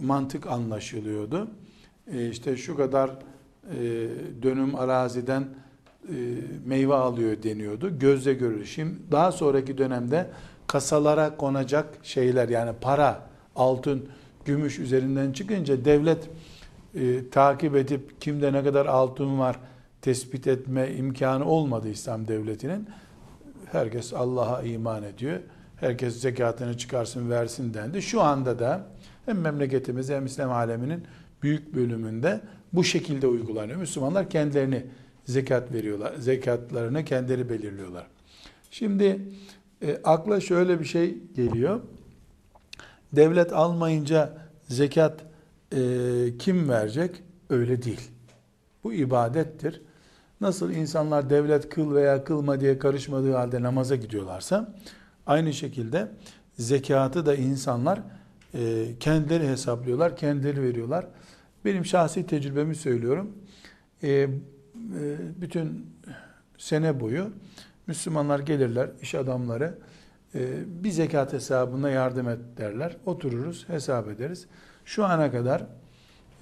mantık anlaşılıyordu. E, işte şu kadar e, dönüm araziden meyve alıyor deniyordu. Gözle görülür. Şimdi daha sonraki dönemde kasalara konacak şeyler yani para, altın, gümüş üzerinden çıkınca devlet e, takip edip kimde ne kadar altın var tespit etme imkanı olmadı İslam devletinin. Herkes Allah'a iman ediyor. Herkes zekatını çıkarsın versin dendi. Şu anda da hem memleketimiz hem İslam aleminin büyük bölümünde bu şekilde uygulanıyor. Müslümanlar kendilerini zekat veriyorlar. Zekatlarını kendileri belirliyorlar. Şimdi e, akla şöyle bir şey geliyor. Devlet almayınca zekat e, kim verecek? Öyle değil. Bu ibadettir. Nasıl insanlar devlet kıl veya kılma diye karışmadığı halde namaza gidiyorlarsa aynı şekilde zekatı da insanlar e, kendileri hesaplıyorlar, kendileri veriyorlar. Benim şahsi tecrübemi söylüyorum. E, e, bütün sene boyu Müslümanlar gelirler, iş adamları bir zekat hesabına yardım et derler. Otururuz, hesap ederiz. Şu ana kadar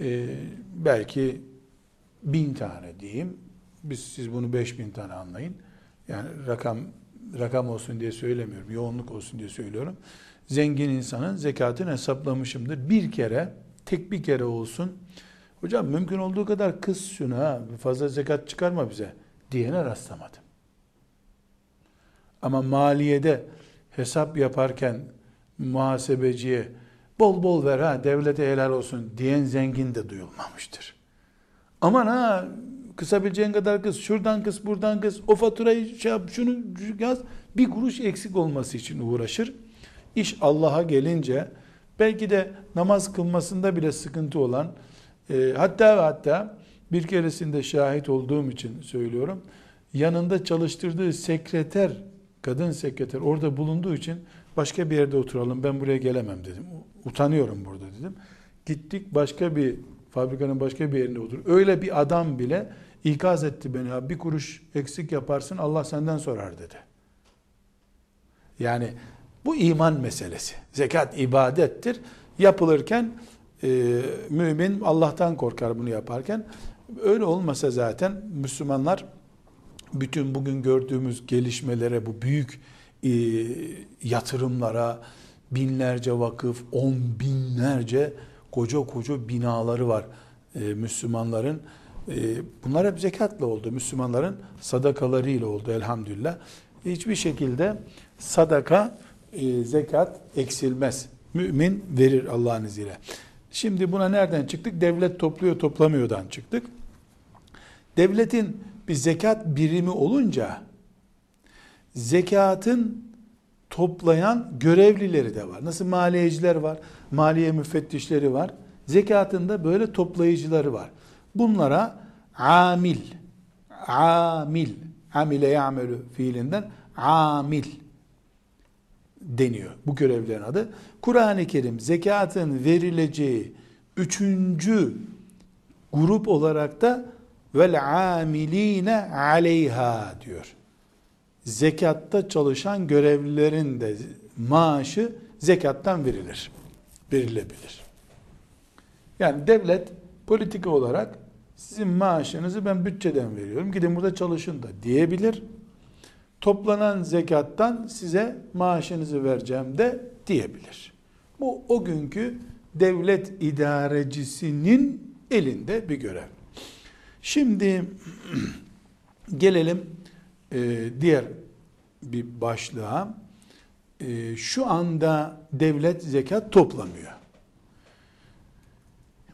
e, belki bin tane diyeyim. Biz siz bunu beş bin tane anlayın. Yani rakam rakam olsun diye söylemiyorum. Yoğunluk olsun diye söylüyorum. Zengin insanın zekatını hesaplamışımdır. Bir kere, tek bir kere olsun. Hocam mümkün olduğu kadar kız şunu fazla zekat çıkarma bize diyene rastlamadım. Ama maliyede hesap yaparken muhasebeciye bol bol ver ha devlete helal olsun diyen zengin de duyulmamıştır. Aman ha kısabileceğin kadar kız şuradan kız buradan kız o faturayı şey yap şunu yaz bir kuruş eksik olması için uğraşır. İş Allah'a gelince Belki de namaz kılmasında bile sıkıntı olan, e, hatta ve hatta bir keresinde şahit olduğum için söylüyorum, yanında çalıştırdığı sekreter, kadın sekreter orada bulunduğu için başka bir yerde oturalım ben buraya gelemem dedim. Utanıyorum burada dedim. Gittik başka bir fabrikanın başka bir yerinde otur. Öyle bir adam bile ikaz etti beni. Ya, bir kuruş eksik yaparsın Allah senden sorar dedi. Yani bu iman meselesi. Zekat ibadettir. Yapılırken e, mümin Allah'tan korkar bunu yaparken. Öyle olmasa zaten Müslümanlar bütün bugün gördüğümüz gelişmelere, bu büyük e, yatırımlara, binlerce vakıf, on binlerce koca koca binaları var e, Müslümanların. E, bunlar hep zekatla oldu. Müslümanların sadakalarıyla oldu elhamdülillah. Hiçbir şekilde sadaka, e, zekat eksilmez. Mümin verir Allah'ın izniyle. Şimdi buna nereden çıktık? Devlet topluyor toplamıyordan çıktık. Devletin bir zekat birimi olunca zekatın toplayan görevlileri de var. Nasıl maliyeciler var, maliye müfettişleri var. Zekatında böyle toplayıcıları var. Bunlara amil, amil, amile ya'melu fiilinden amil deniyor. Bu görevlerin adı. Kur'an-ı Kerim zekatın verileceği üçüncü grup olarak da vel amiline aleyha diyor. Zekatta çalışan görevlilerin de maaşı zekattan verilir. Verilebilir. Yani devlet politika olarak sizin maaşınızı ben bütçeden veriyorum. Gidin burada çalışın da diyebilir. Toplanan zekattan size maaşınızı vereceğim de diyebilir. Bu o günkü devlet idarecisinin elinde bir görev. Şimdi gelelim e, diğer bir başlığa. E, şu anda devlet zekat toplamıyor.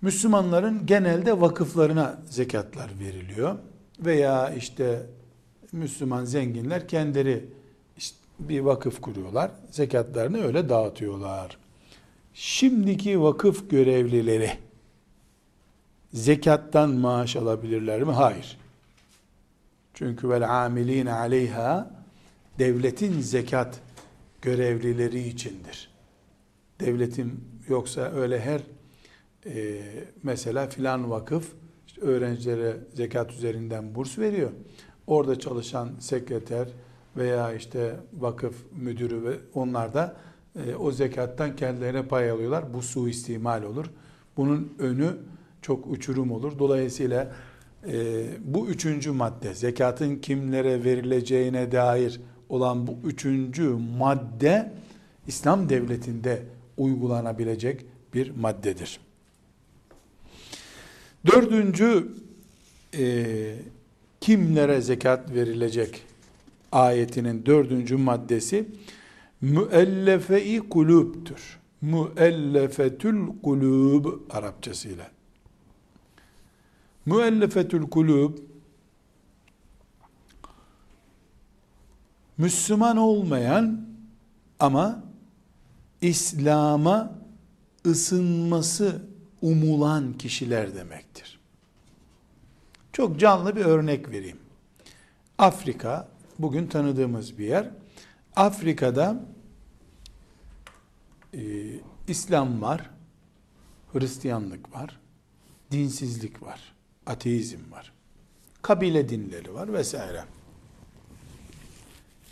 Müslümanların genelde vakıflarına zekatlar veriliyor. Veya işte Müslüman zenginler kendileri işte bir vakıf kuruyorlar. Zekatlarını öyle dağıtıyorlar. Şimdiki vakıf görevlileri zekattan maaş alabilirler mi? Hayır. Çünkü vel amiline aleyha devletin zekat görevlileri içindir. Devletin yoksa öyle her e, mesela filan vakıf işte öğrencilere zekat üzerinden burs veriyor. Orada çalışan sekreter veya işte vakıf müdürü ve onlar da e, o zekattan kendilerine pay alıyorlar. Bu suistimal olur. Bunun önü çok uçurum olur. Dolayısıyla e, bu üçüncü madde zekatın kimlere verileceğine dair olan bu üçüncü madde İslam devletinde uygulanabilecek bir maddedir. Dördüncü e, kimlere zekat verilecek ayetinin dördüncü maddesi müellefe-i kulüptür. Müellefetül kulüb Arapçasıyla. Müellefetül kulüb Müslüman olmayan ama İslam'a ısınması umulan kişiler demektir. Çok canlı bir örnek vereyim. Afrika bugün tanıdığımız bir yer. Afrika'da e, İslam var, Hristiyanlık var, dinsizlik var, ateizm var, kabile dinleri var vesaire.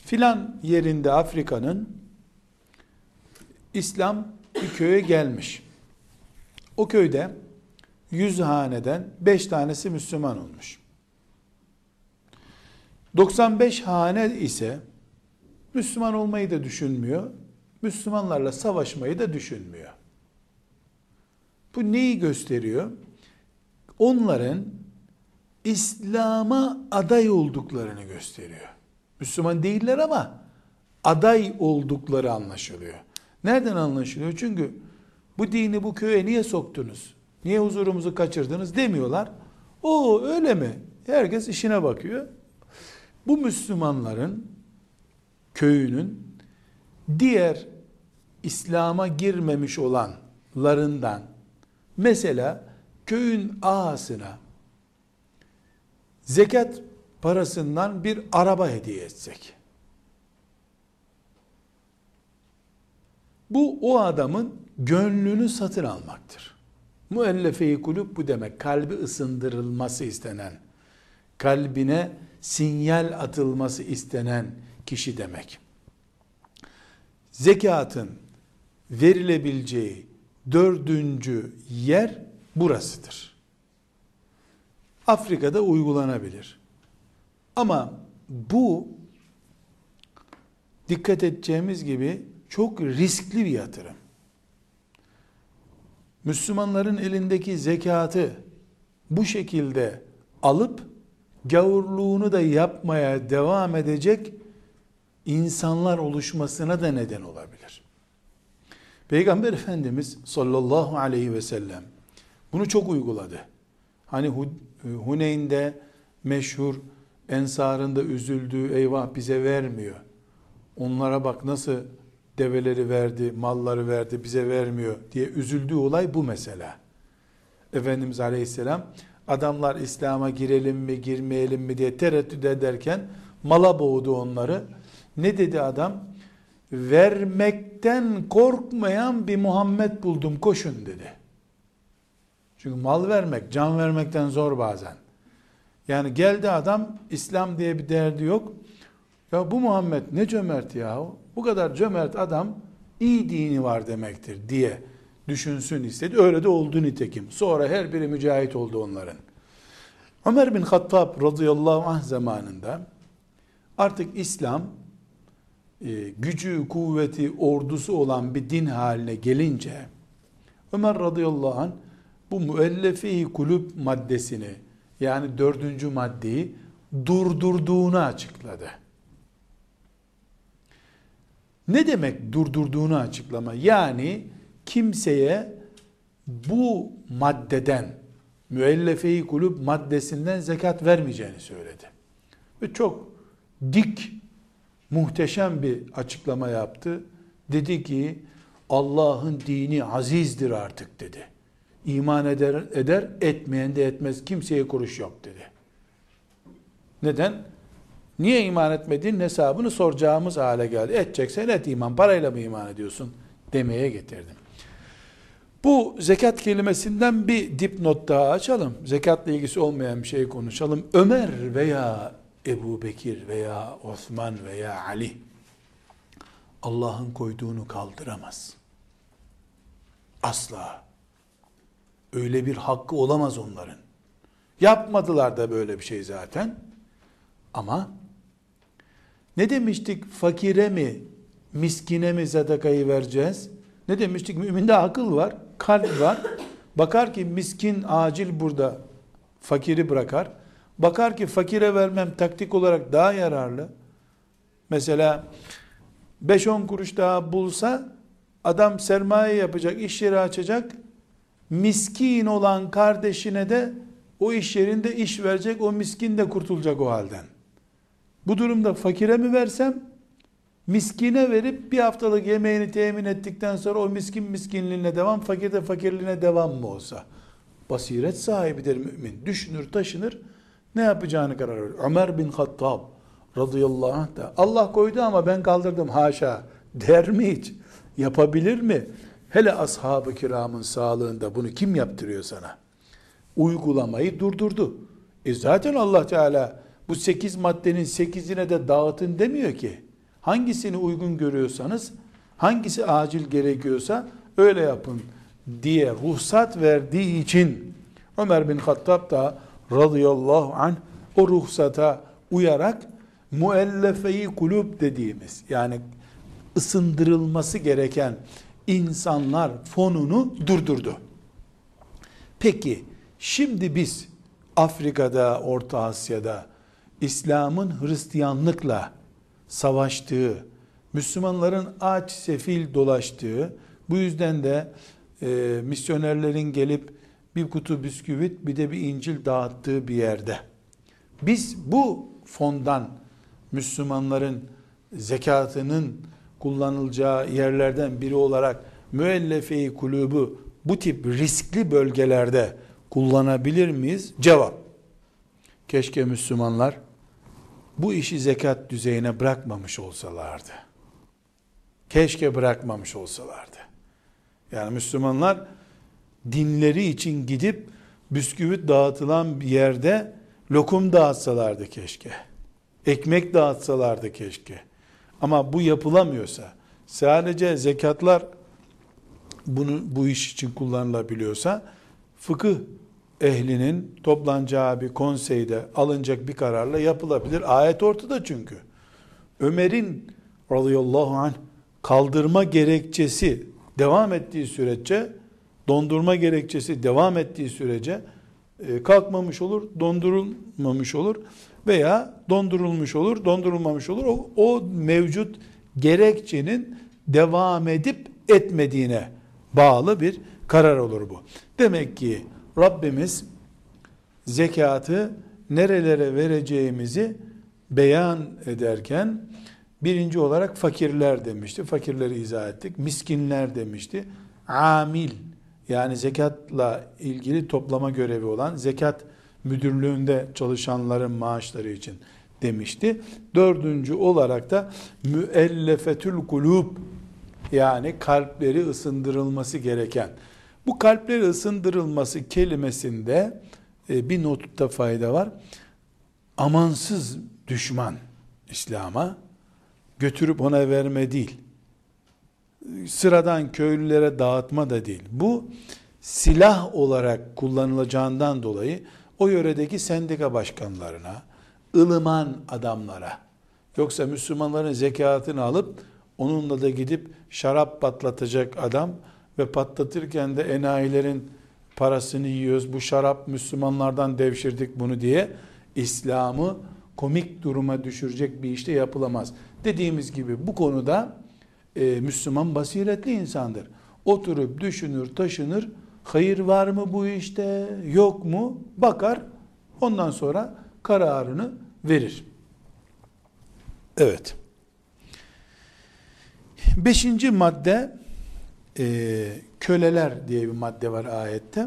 Filan yerinde Afrika'nın İslam bir köye gelmiş. O köyde 100 haneden 5 tanesi Müslüman olmuş. 95 hane ise Müslüman olmayı da düşünmüyor. Müslümanlarla savaşmayı da düşünmüyor. Bu neyi gösteriyor? Onların İslam'a aday olduklarını gösteriyor. Müslüman değiller ama aday oldukları anlaşılıyor. Nereden anlaşılıyor? Çünkü bu dini bu köye niye soktunuz? Niye huzurumuzu kaçırdınız demiyorlar. O öyle mi? Herkes işine bakıyor. Bu Müslümanların köyünün diğer İslam'a girmemiş olanlarından mesela köyün ağasına zekat parasından bir araba hediye etsek. Bu o adamın gönlünü satın almaktır. Müellefe-i kulüp bu demek. Kalbi ısındırılması istenen, kalbine sinyal atılması istenen kişi demek. Zekatın verilebileceği dördüncü yer burasıdır. Afrika'da uygulanabilir. Ama bu dikkat edeceğimiz gibi çok riskli bir yatırım. Müslümanların elindeki zekatı bu şekilde alıp gavurluğunu da yapmaya devam edecek insanlar oluşmasına da neden olabilir. Peygamber Efendimiz sallallahu aleyhi ve sellem bunu çok uyguladı. Hani Huneyn'de meşhur ensarında üzüldüğü eyvah bize vermiyor. Onlara bak nasıl develeri verdi, malları verdi, bize vermiyor diye üzüldüğü olay bu mesela. Efendimiz Aleyhisselam adamlar İslam'a girelim mi, girmeyelim mi diye tereddüt ederken mala boğdu onları. Ne dedi adam? Vermekten korkmayan bir Muhammed buldum koşun dedi. Çünkü mal vermek, can vermekten zor bazen. Yani geldi adam İslam diye bir derdi yok. Ya bu Muhammed ne cömert ya. Bu kadar cömert adam iyi dini var demektir diye düşünsün istedi. Öyle de oldu nitekim. Sonra her biri mücahit oldu onların. Ömer bin Hattab radıyallahu anh zamanında artık İslam e, gücü, kuvveti, ordusu olan bir din haline gelince Ömer radıyallahu anh bu müellefe-i kulüp maddesini yani dördüncü maddeyi durdurduğunu açıkladı. Ne demek durdurduğunu açıklama? Yani kimseye bu maddeden müellefe-i kulüp maddesinden zekat vermeyeceğini söyledi. Ve çok dik, muhteşem bir açıklama yaptı. Dedi ki Allah'ın dini azizdir artık dedi. İman eder, eder, etmeyen de etmez. Kimseye kuruş yok dedi. Neden? Niye iman etmedin hesabını soracağımız hale geldi. Edeceksen et iman. Parayla mı iman ediyorsun? Demeye getirdim. Bu zekat kelimesinden bir dipnot daha açalım. Zekatla ilgisi olmayan bir şey konuşalım. Ömer veya Ebu Bekir veya Osman veya Ali Allah'ın koyduğunu kaldıramaz. Asla. Öyle bir hakkı olamaz onların. Yapmadılar da böyle bir şey zaten. Ama ne demiştik? Fakire mi, miskine mi sadakayı vereceğiz? Ne demiştik? Müminde akıl var, kalp var. Bakar ki miskin acil burada fakiri bırakar. Bakar ki fakire vermem taktik olarak daha yararlı. Mesela 5-10 kuruş daha bulsa adam sermaye yapacak, iş yeri açacak. Miskin olan kardeşine de o iş yerinde iş verecek, o miskin de kurtulacak o halden. Bu durumda fakire mi versem, miskine verip bir haftalık yemeğini temin ettikten sonra o miskin miskinliğine devam, fakir de fakirliğine devam mı olsa? Basiret sahibidir mümin. Düşünür, taşınır, ne yapacağını karar verir. Ömer bin Hattab radıyallahu anh da Allah koydu ama ben kaldırdım haşa der mi hiç? Yapabilir mi? Hele ashab-ı kiramın sağlığında bunu kim yaptırıyor sana? Uygulamayı durdurdu. E zaten Allah Teala bu sekiz maddenin sekizine de dağıtın demiyor ki. Hangisini uygun görüyorsanız, hangisi acil gerekiyorsa öyle yapın diye ruhsat verdiği için Ömer bin Hattab da radıyallahu anh o ruhsata uyarak muellefeyi kulüp dediğimiz yani ısındırılması gereken insanlar fonunu durdurdu. Peki şimdi biz Afrika'da, Orta Asya'da İslam'ın Hristiyanlıkla savaştığı, Müslümanların aç sefil dolaştığı, bu yüzden de e, misyonerlerin gelip bir kutu bisküvit bir de bir İncil dağıttığı bir yerde. Biz bu fondan Müslümanların zekatının kullanılacağı yerlerden biri olarak müellefe-i kulübü bu tip riskli bölgelerde kullanabilir miyiz? Cevap. Keşke Müslümanlar bu işi zekat düzeyine bırakmamış olsalardı. Keşke bırakmamış olsalardı. Yani Müslümanlar dinleri için gidip bisküvit dağıtılan bir yerde lokum dağıtsalardı keşke. Ekmek dağıtsalardı keşke. Ama bu yapılamıyorsa, sadece zekatlar bunu bu iş için kullanılabiliyorsa fıkıh ehlinin toplanacağı bir konseyde alınacak bir kararla yapılabilir. Ayet ortada çünkü. Ömer'in radıyallahu anh kaldırma gerekçesi devam ettiği sürece dondurma gerekçesi devam ettiği sürece e, kalkmamış olur, dondurulmamış olur veya dondurulmuş olur, dondurulmamış olur. O, o mevcut gerekçenin devam edip etmediğine bağlı bir karar olur bu. Demek ki Rabbimiz zekatı nerelere vereceğimizi beyan ederken birinci olarak fakirler demişti. Fakirleri izah ettik. Miskinler demişti. Amil yani zekatla ilgili toplama görevi olan zekat müdürlüğünde çalışanların maaşları için demişti. Dördüncü olarak da müellefetül kulub yani kalpleri ısındırılması gereken. Bu kalpleri ısındırılması kelimesinde e, bir notta fayda var. Amansız düşman İslam'a götürüp ona verme değil. Sıradan köylülere dağıtma da değil. Bu silah olarak kullanılacağından dolayı o yöredeki sendika başkanlarına, ılıman adamlara, yoksa Müslümanların zekatını alıp onunla da gidip şarap patlatacak adam ve patlatırken de enayilerin parasını yiyoruz. Bu şarap Müslümanlardan devşirdik bunu diye İslam'ı komik duruma düşürecek bir işte yapılamaz. Dediğimiz gibi bu konuda e, Müslüman basiretli insandır. Oturup düşünür, taşınır. Hayır var mı bu işte, yok mu? Bakar. Ondan sonra kararını verir. Evet. Beşinci madde e, köleler diye bir madde var ayette.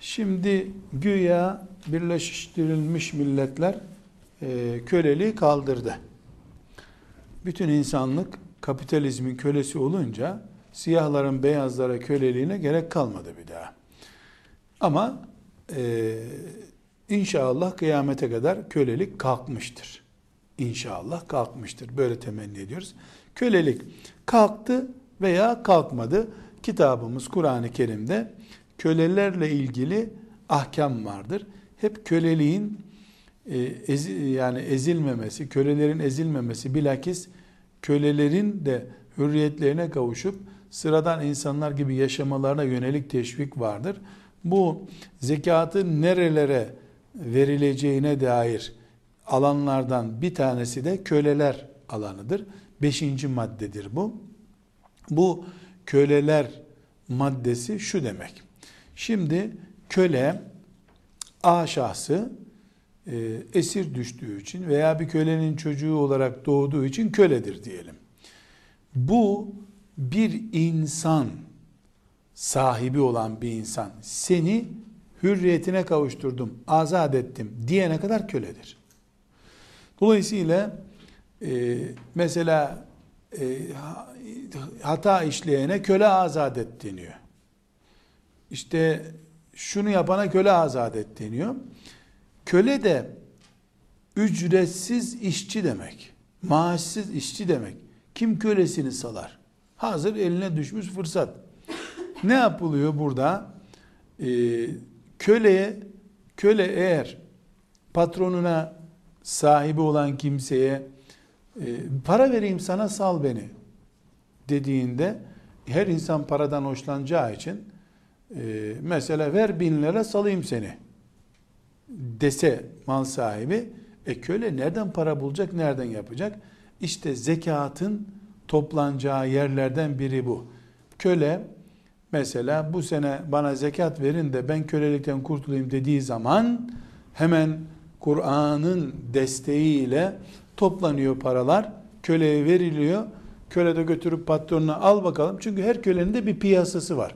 Şimdi güya birleştirilmiş milletler e, köleliği kaldırdı. Bütün insanlık kapitalizmin kölesi olunca siyahların beyazlara köleliğine gerek kalmadı bir daha. Ama e, inşallah kıyamete kadar kölelik kalkmıştır. İnşallah kalkmıştır. Böyle temenni ediyoruz. Kölelik kalktı veya kalkmadı. Kitabımız Kur'an-ı Kerim'de kölelerle ilgili ahkam vardır. Hep köleliğin e, ezi, yani ezilmemesi, kölelerin ezilmemesi bilakis kölelerin de hürriyetlerine kavuşup sıradan insanlar gibi yaşamalarına yönelik teşvik vardır. Bu zekatın nerelere verileceğine dair alanlardan bir tanesi de köleler alanıdır. Beşinci maddedir bu. Bu köleler maddesi şu demek. Şimdi köle A şahsı e, esir düştüğü için veya bir kölenin çocuğu olarak doğduğu için köledir diyelim. Bu bir insan sahibi olan bir insan seni hürriyetine kavuşturdum, azat ettim diyene kadar köledir. Dolayısıyla e, mesela e, hata işleyene köle azat et deniyor. İşte şunu yapana köle azat et deniyor. Köle de ücretsiz işçi demek. Maaşsız işçi demek. Kim kölesini salar? Hazır eline düşmüş fırsat. Ne yapılıyor burada? Ee, köleye, köle eğer patronuna sahibi olan kimseye e, para vereyim sana sal beni dediğinde her insan paradan hoşlanacağı için e, mesela ver bin lira salayım seni dese mal sahibi e köle nereden para bulacak nereden yapacak işte zekatın toplanacağı yerlerden biri bu köle mesela bu sene bana zekat verin de ben kölelikten kurtulayım dediği zaman hemen Kur'an'ın desteğiyle toplanıyor paralar, köleye veriliyor. Köle de götürüp patronuna al bakalım. Çünkü her kölenin de bir piyasası var.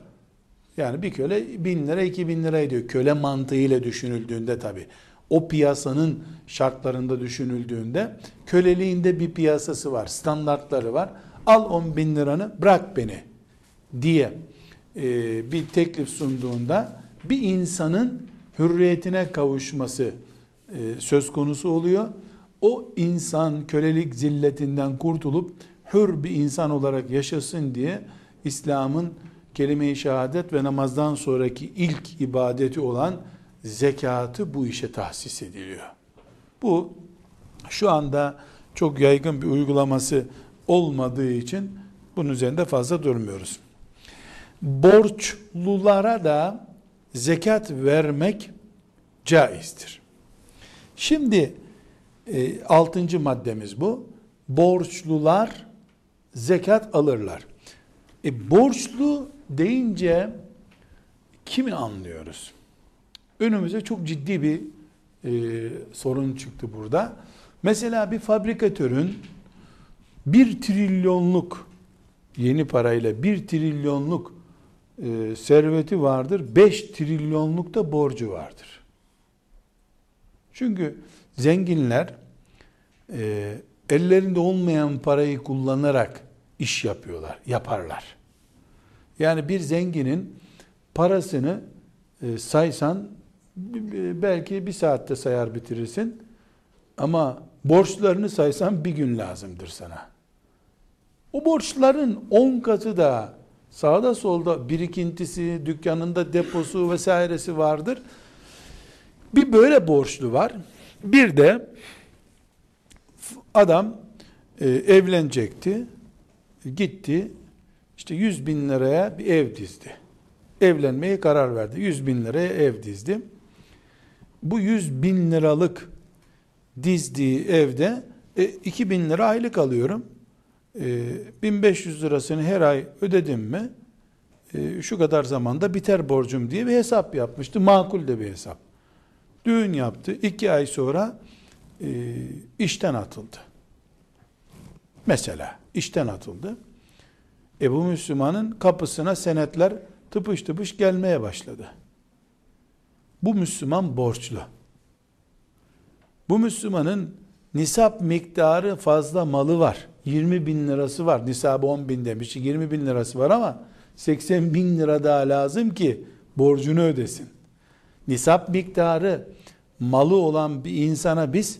Yani bir köle bin lira iki bin lira ediyor. Köle mantığıyla düşünüldüğünde tabi. O piyasanın şartlarında düşünüldüğünde köleliğinde bir piyasası var. Standartları var. Al on bin liranı bırak beni diye e, bir teklif sunduğunda bir insanın hürriyetine kavuşması e, söz konusu oluyor. O insan kölelik zilletinden kurtulup hür bir insan olarak yaşasın diye İslam'ın kelime-i şehadet ve namazdan sonraki ilk ibadeti olan zekatı bu işe tahsis ediliyor. Bu şu anda çok yaygın bir uygulaması olmadığı için bunun üzerinde fazla durmuyoruz. Borçlulara da zekat vermek caizdir. Şimdi e, altıncı maddemiz bu. Borçlular zekat alırlar. E, borçlu deyince kimi anlıyoruz? Önümüze çok ciddi bir e, sorun çıktı burada. Mesela bir fabrikatörün bir trilyonluk yeni parayla bir trilyonluk e, serveti vardır. Beş trilyonluk da borcu vardır. Çünkü zenginler e, ellerinde olmayan parayı kullanarak iş yapıyorlar, yaparlar. Yani bir zenginin parasını e, saysan belki bir saatte sayar bitirirsin. Ama borçlarını saysan bir gün lazımdır sana. O borçların on katı da sağda solda birikintisi, dükkanında deposu vesairesi vardır. Bir böyle borçlu var. Bir de adam e, evlenecekti. Gitti. İşte 100 bin liraya bir ev dizdi. Evlenmeye karar verdi. 100 bin liraya ev dizdi. Bu 100 bin liralık dizdiği evde e, 2 bin lira aylık alıyorum. E, 1500 lirasını her ay ödedim mi e, şu kadar zamanda biter borcum diye bir hesap yapmıştı. Makul de bir hesap. Düğün yaptı. iki ay sonra e, işten atıldı. Mesela işten atıldı. E bu Müslümanın kapısına senetler tıpış tıpış gelmeye başladı. Bu Müslüman borçlu. Bu Müslümanın nisap miktarı fazla malı var. 20 bin lirası var. Nisabı 10 bin demiş. 20 bin lirası var ama 80 bin lira daha lazım ki borcunu ödesin. Nisap miktarı malı olan bir insana biz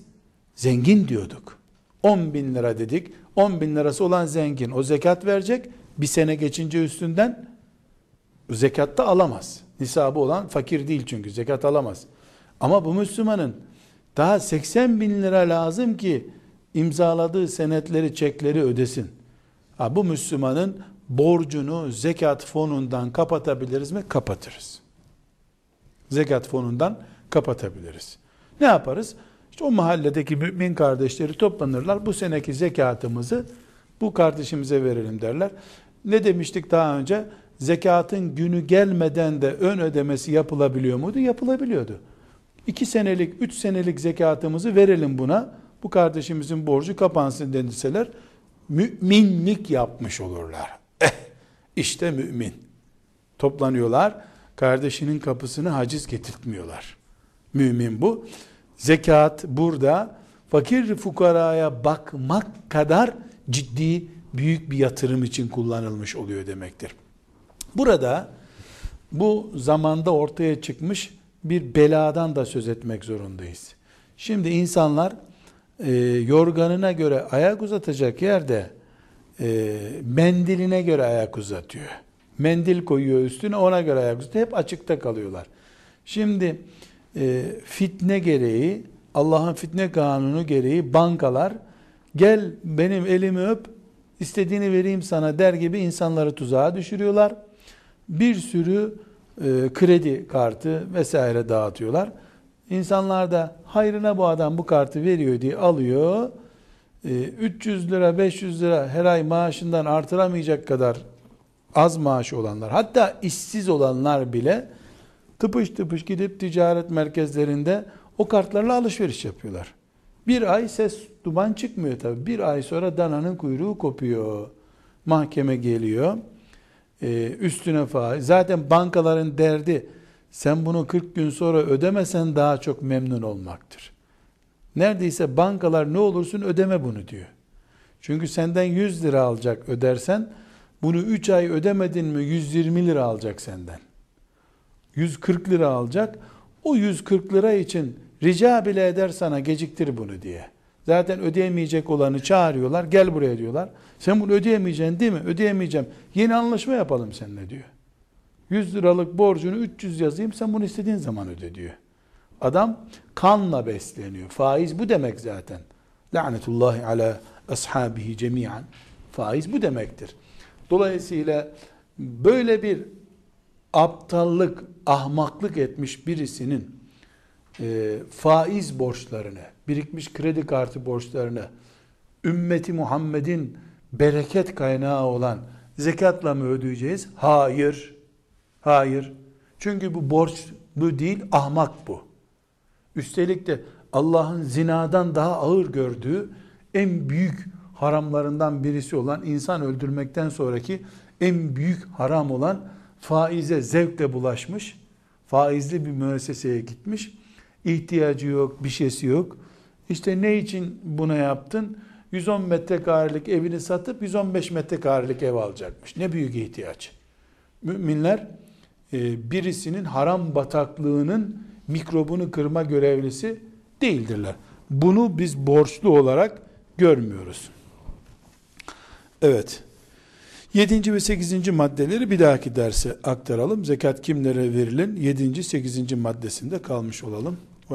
zengin diyorduk. 10 bin lira dedik. 10 bin lirası olan zengin. O zekat verecek. Bir sene geçince üstünden zekatta alamaz. Nisabı olan fakir değil çünkü zekat alamaz. Ama bu Müslümanın daha 80 bin lira lazım ki imzaladığı senetleri, çekleri ödesin. Ha, bu Müslümanın borcunu zekat fonundan kapatabiliriz mi? Kapatırız. Zekat fonundan kapatabiliriz. Ne yaparız? İşte o mahalledeki mümin kardeşleri toplanırlar. Bu seneki zekatımızı bu kardeşimize verelim derler. Ne demiştik daha önce? Zekatın günü gelmeden de ön ödemesi yapılabiliyor muydu? Yapılabiliyordu. İki senelik, üç senelik zekatımızı verelim buna. Bu kardeşimizin borcu kapansın denilseler müminlik yapmış olurlar. Eh, işte mümin. Toplanıyorlar. Kardeşinin kapısını haciz getirtmiyorlar. Mümin bu. Zekat burada fakir fukaraya bakmak kadar ciddi büyük bir yatırım için kullanılmış oluyor demektir. Burada bu zamanda ortaya çıkmış bir beladan da söz etmek zorundayız. Şimdi insanlar e, yorganına göre ayak uzatacak yerde e, mendiline göre ayak uzatıyor. Mendil koyuyor üstüne ona göre ayak uzatıyor. Hep açıkta kalıyorlar. Şimdi e, fitne gereği Allah'ın fitne kanunu gereği bankalar gel benim elimi öp istediğini vereyim sana der gibi insanları tuzağa düşürüyorlar. Bir sürü e, kredi kartı vesaire dağıtıyorlar. İnsanlar da hayrına bu adam bu kartı veriyor diye alıyor. E, 300 lira 500 lira her ay maaşından artıramayacak kadar az maaşı olanlar hatta işsiz olanlar bile tıpış tıpış gidip ticaret merkezlerinde o kartlarla alışveriş yapıyorlar. Bir ay ses duman çıkmıyor tabi. Bir ay sonra dananın kuyruğu kopuyor. Mahkeme geliyor. Ee, üstüne faiz. Zaten bankaların derdi sen bunu 40 gün sonra ödemesen daha çok memnun olmaktır. Neredeyse bankalar ne olursun ödeme bunu diyor. Çünkü senden 100 lira alacak ödersen bunu 3 ay ödemedin mi 120 lira alacak senden. 140 lira alacak. O 140 lira için rica bile eder sana geciktir bunu diye. Zaten ödeyemeyecek olanı çağırıyorlar. Gel buraya diyorlar. Sen bunu ödeyemeyeceksin değil mi? Ödeyemeyeceğim. Yeni anlaşma yapalım seninle diyor. 100 liralık borcunu 300 yazayım sen bunu istediğin zaman öde diyor. Adam kanla besleniyor. Faiz bu demek zaten. Lanetullahi ala ashabihi cemiyan. Faiz bu demektir. Dolayısıyla böyle bir aptallık, ahmaklık etmiş birisinin e, faiz borçlarını, birikmiş kredi kartı borçlarını, ümmeti Muhammed'in bereket kaynağı olan zekatla mı ödeyeceğiz? Hayır. Hayır. Çünkü bu borçlu değil, ahmak bu. Üstelik de Allah'ın zinadan daha ağır gördüğü en büyük haramlarından birisi olan insan öldürmekten sonraki en büyük haram olan faize zevkle bulaşmış. Faizli bir müesseseye gitmiş. İhtiyacı yok, bir şeysi yok. İşte ne için buna yaptın? 110 metrekarelik evini satıp 115 metrekarelik ev alacakmış. Ne büyük ihtiyaç. Müminler birisinin haram bataklığının mikrobunu kırma görevlisi değildirler. Bunu biz borçlu olarak görmüyoruz. Evet. 7. ve 8. maddeleri bir dahaki derse aktaralım. Zekat kimlere verilir? 7. 8. maddesinde kalmış olalım.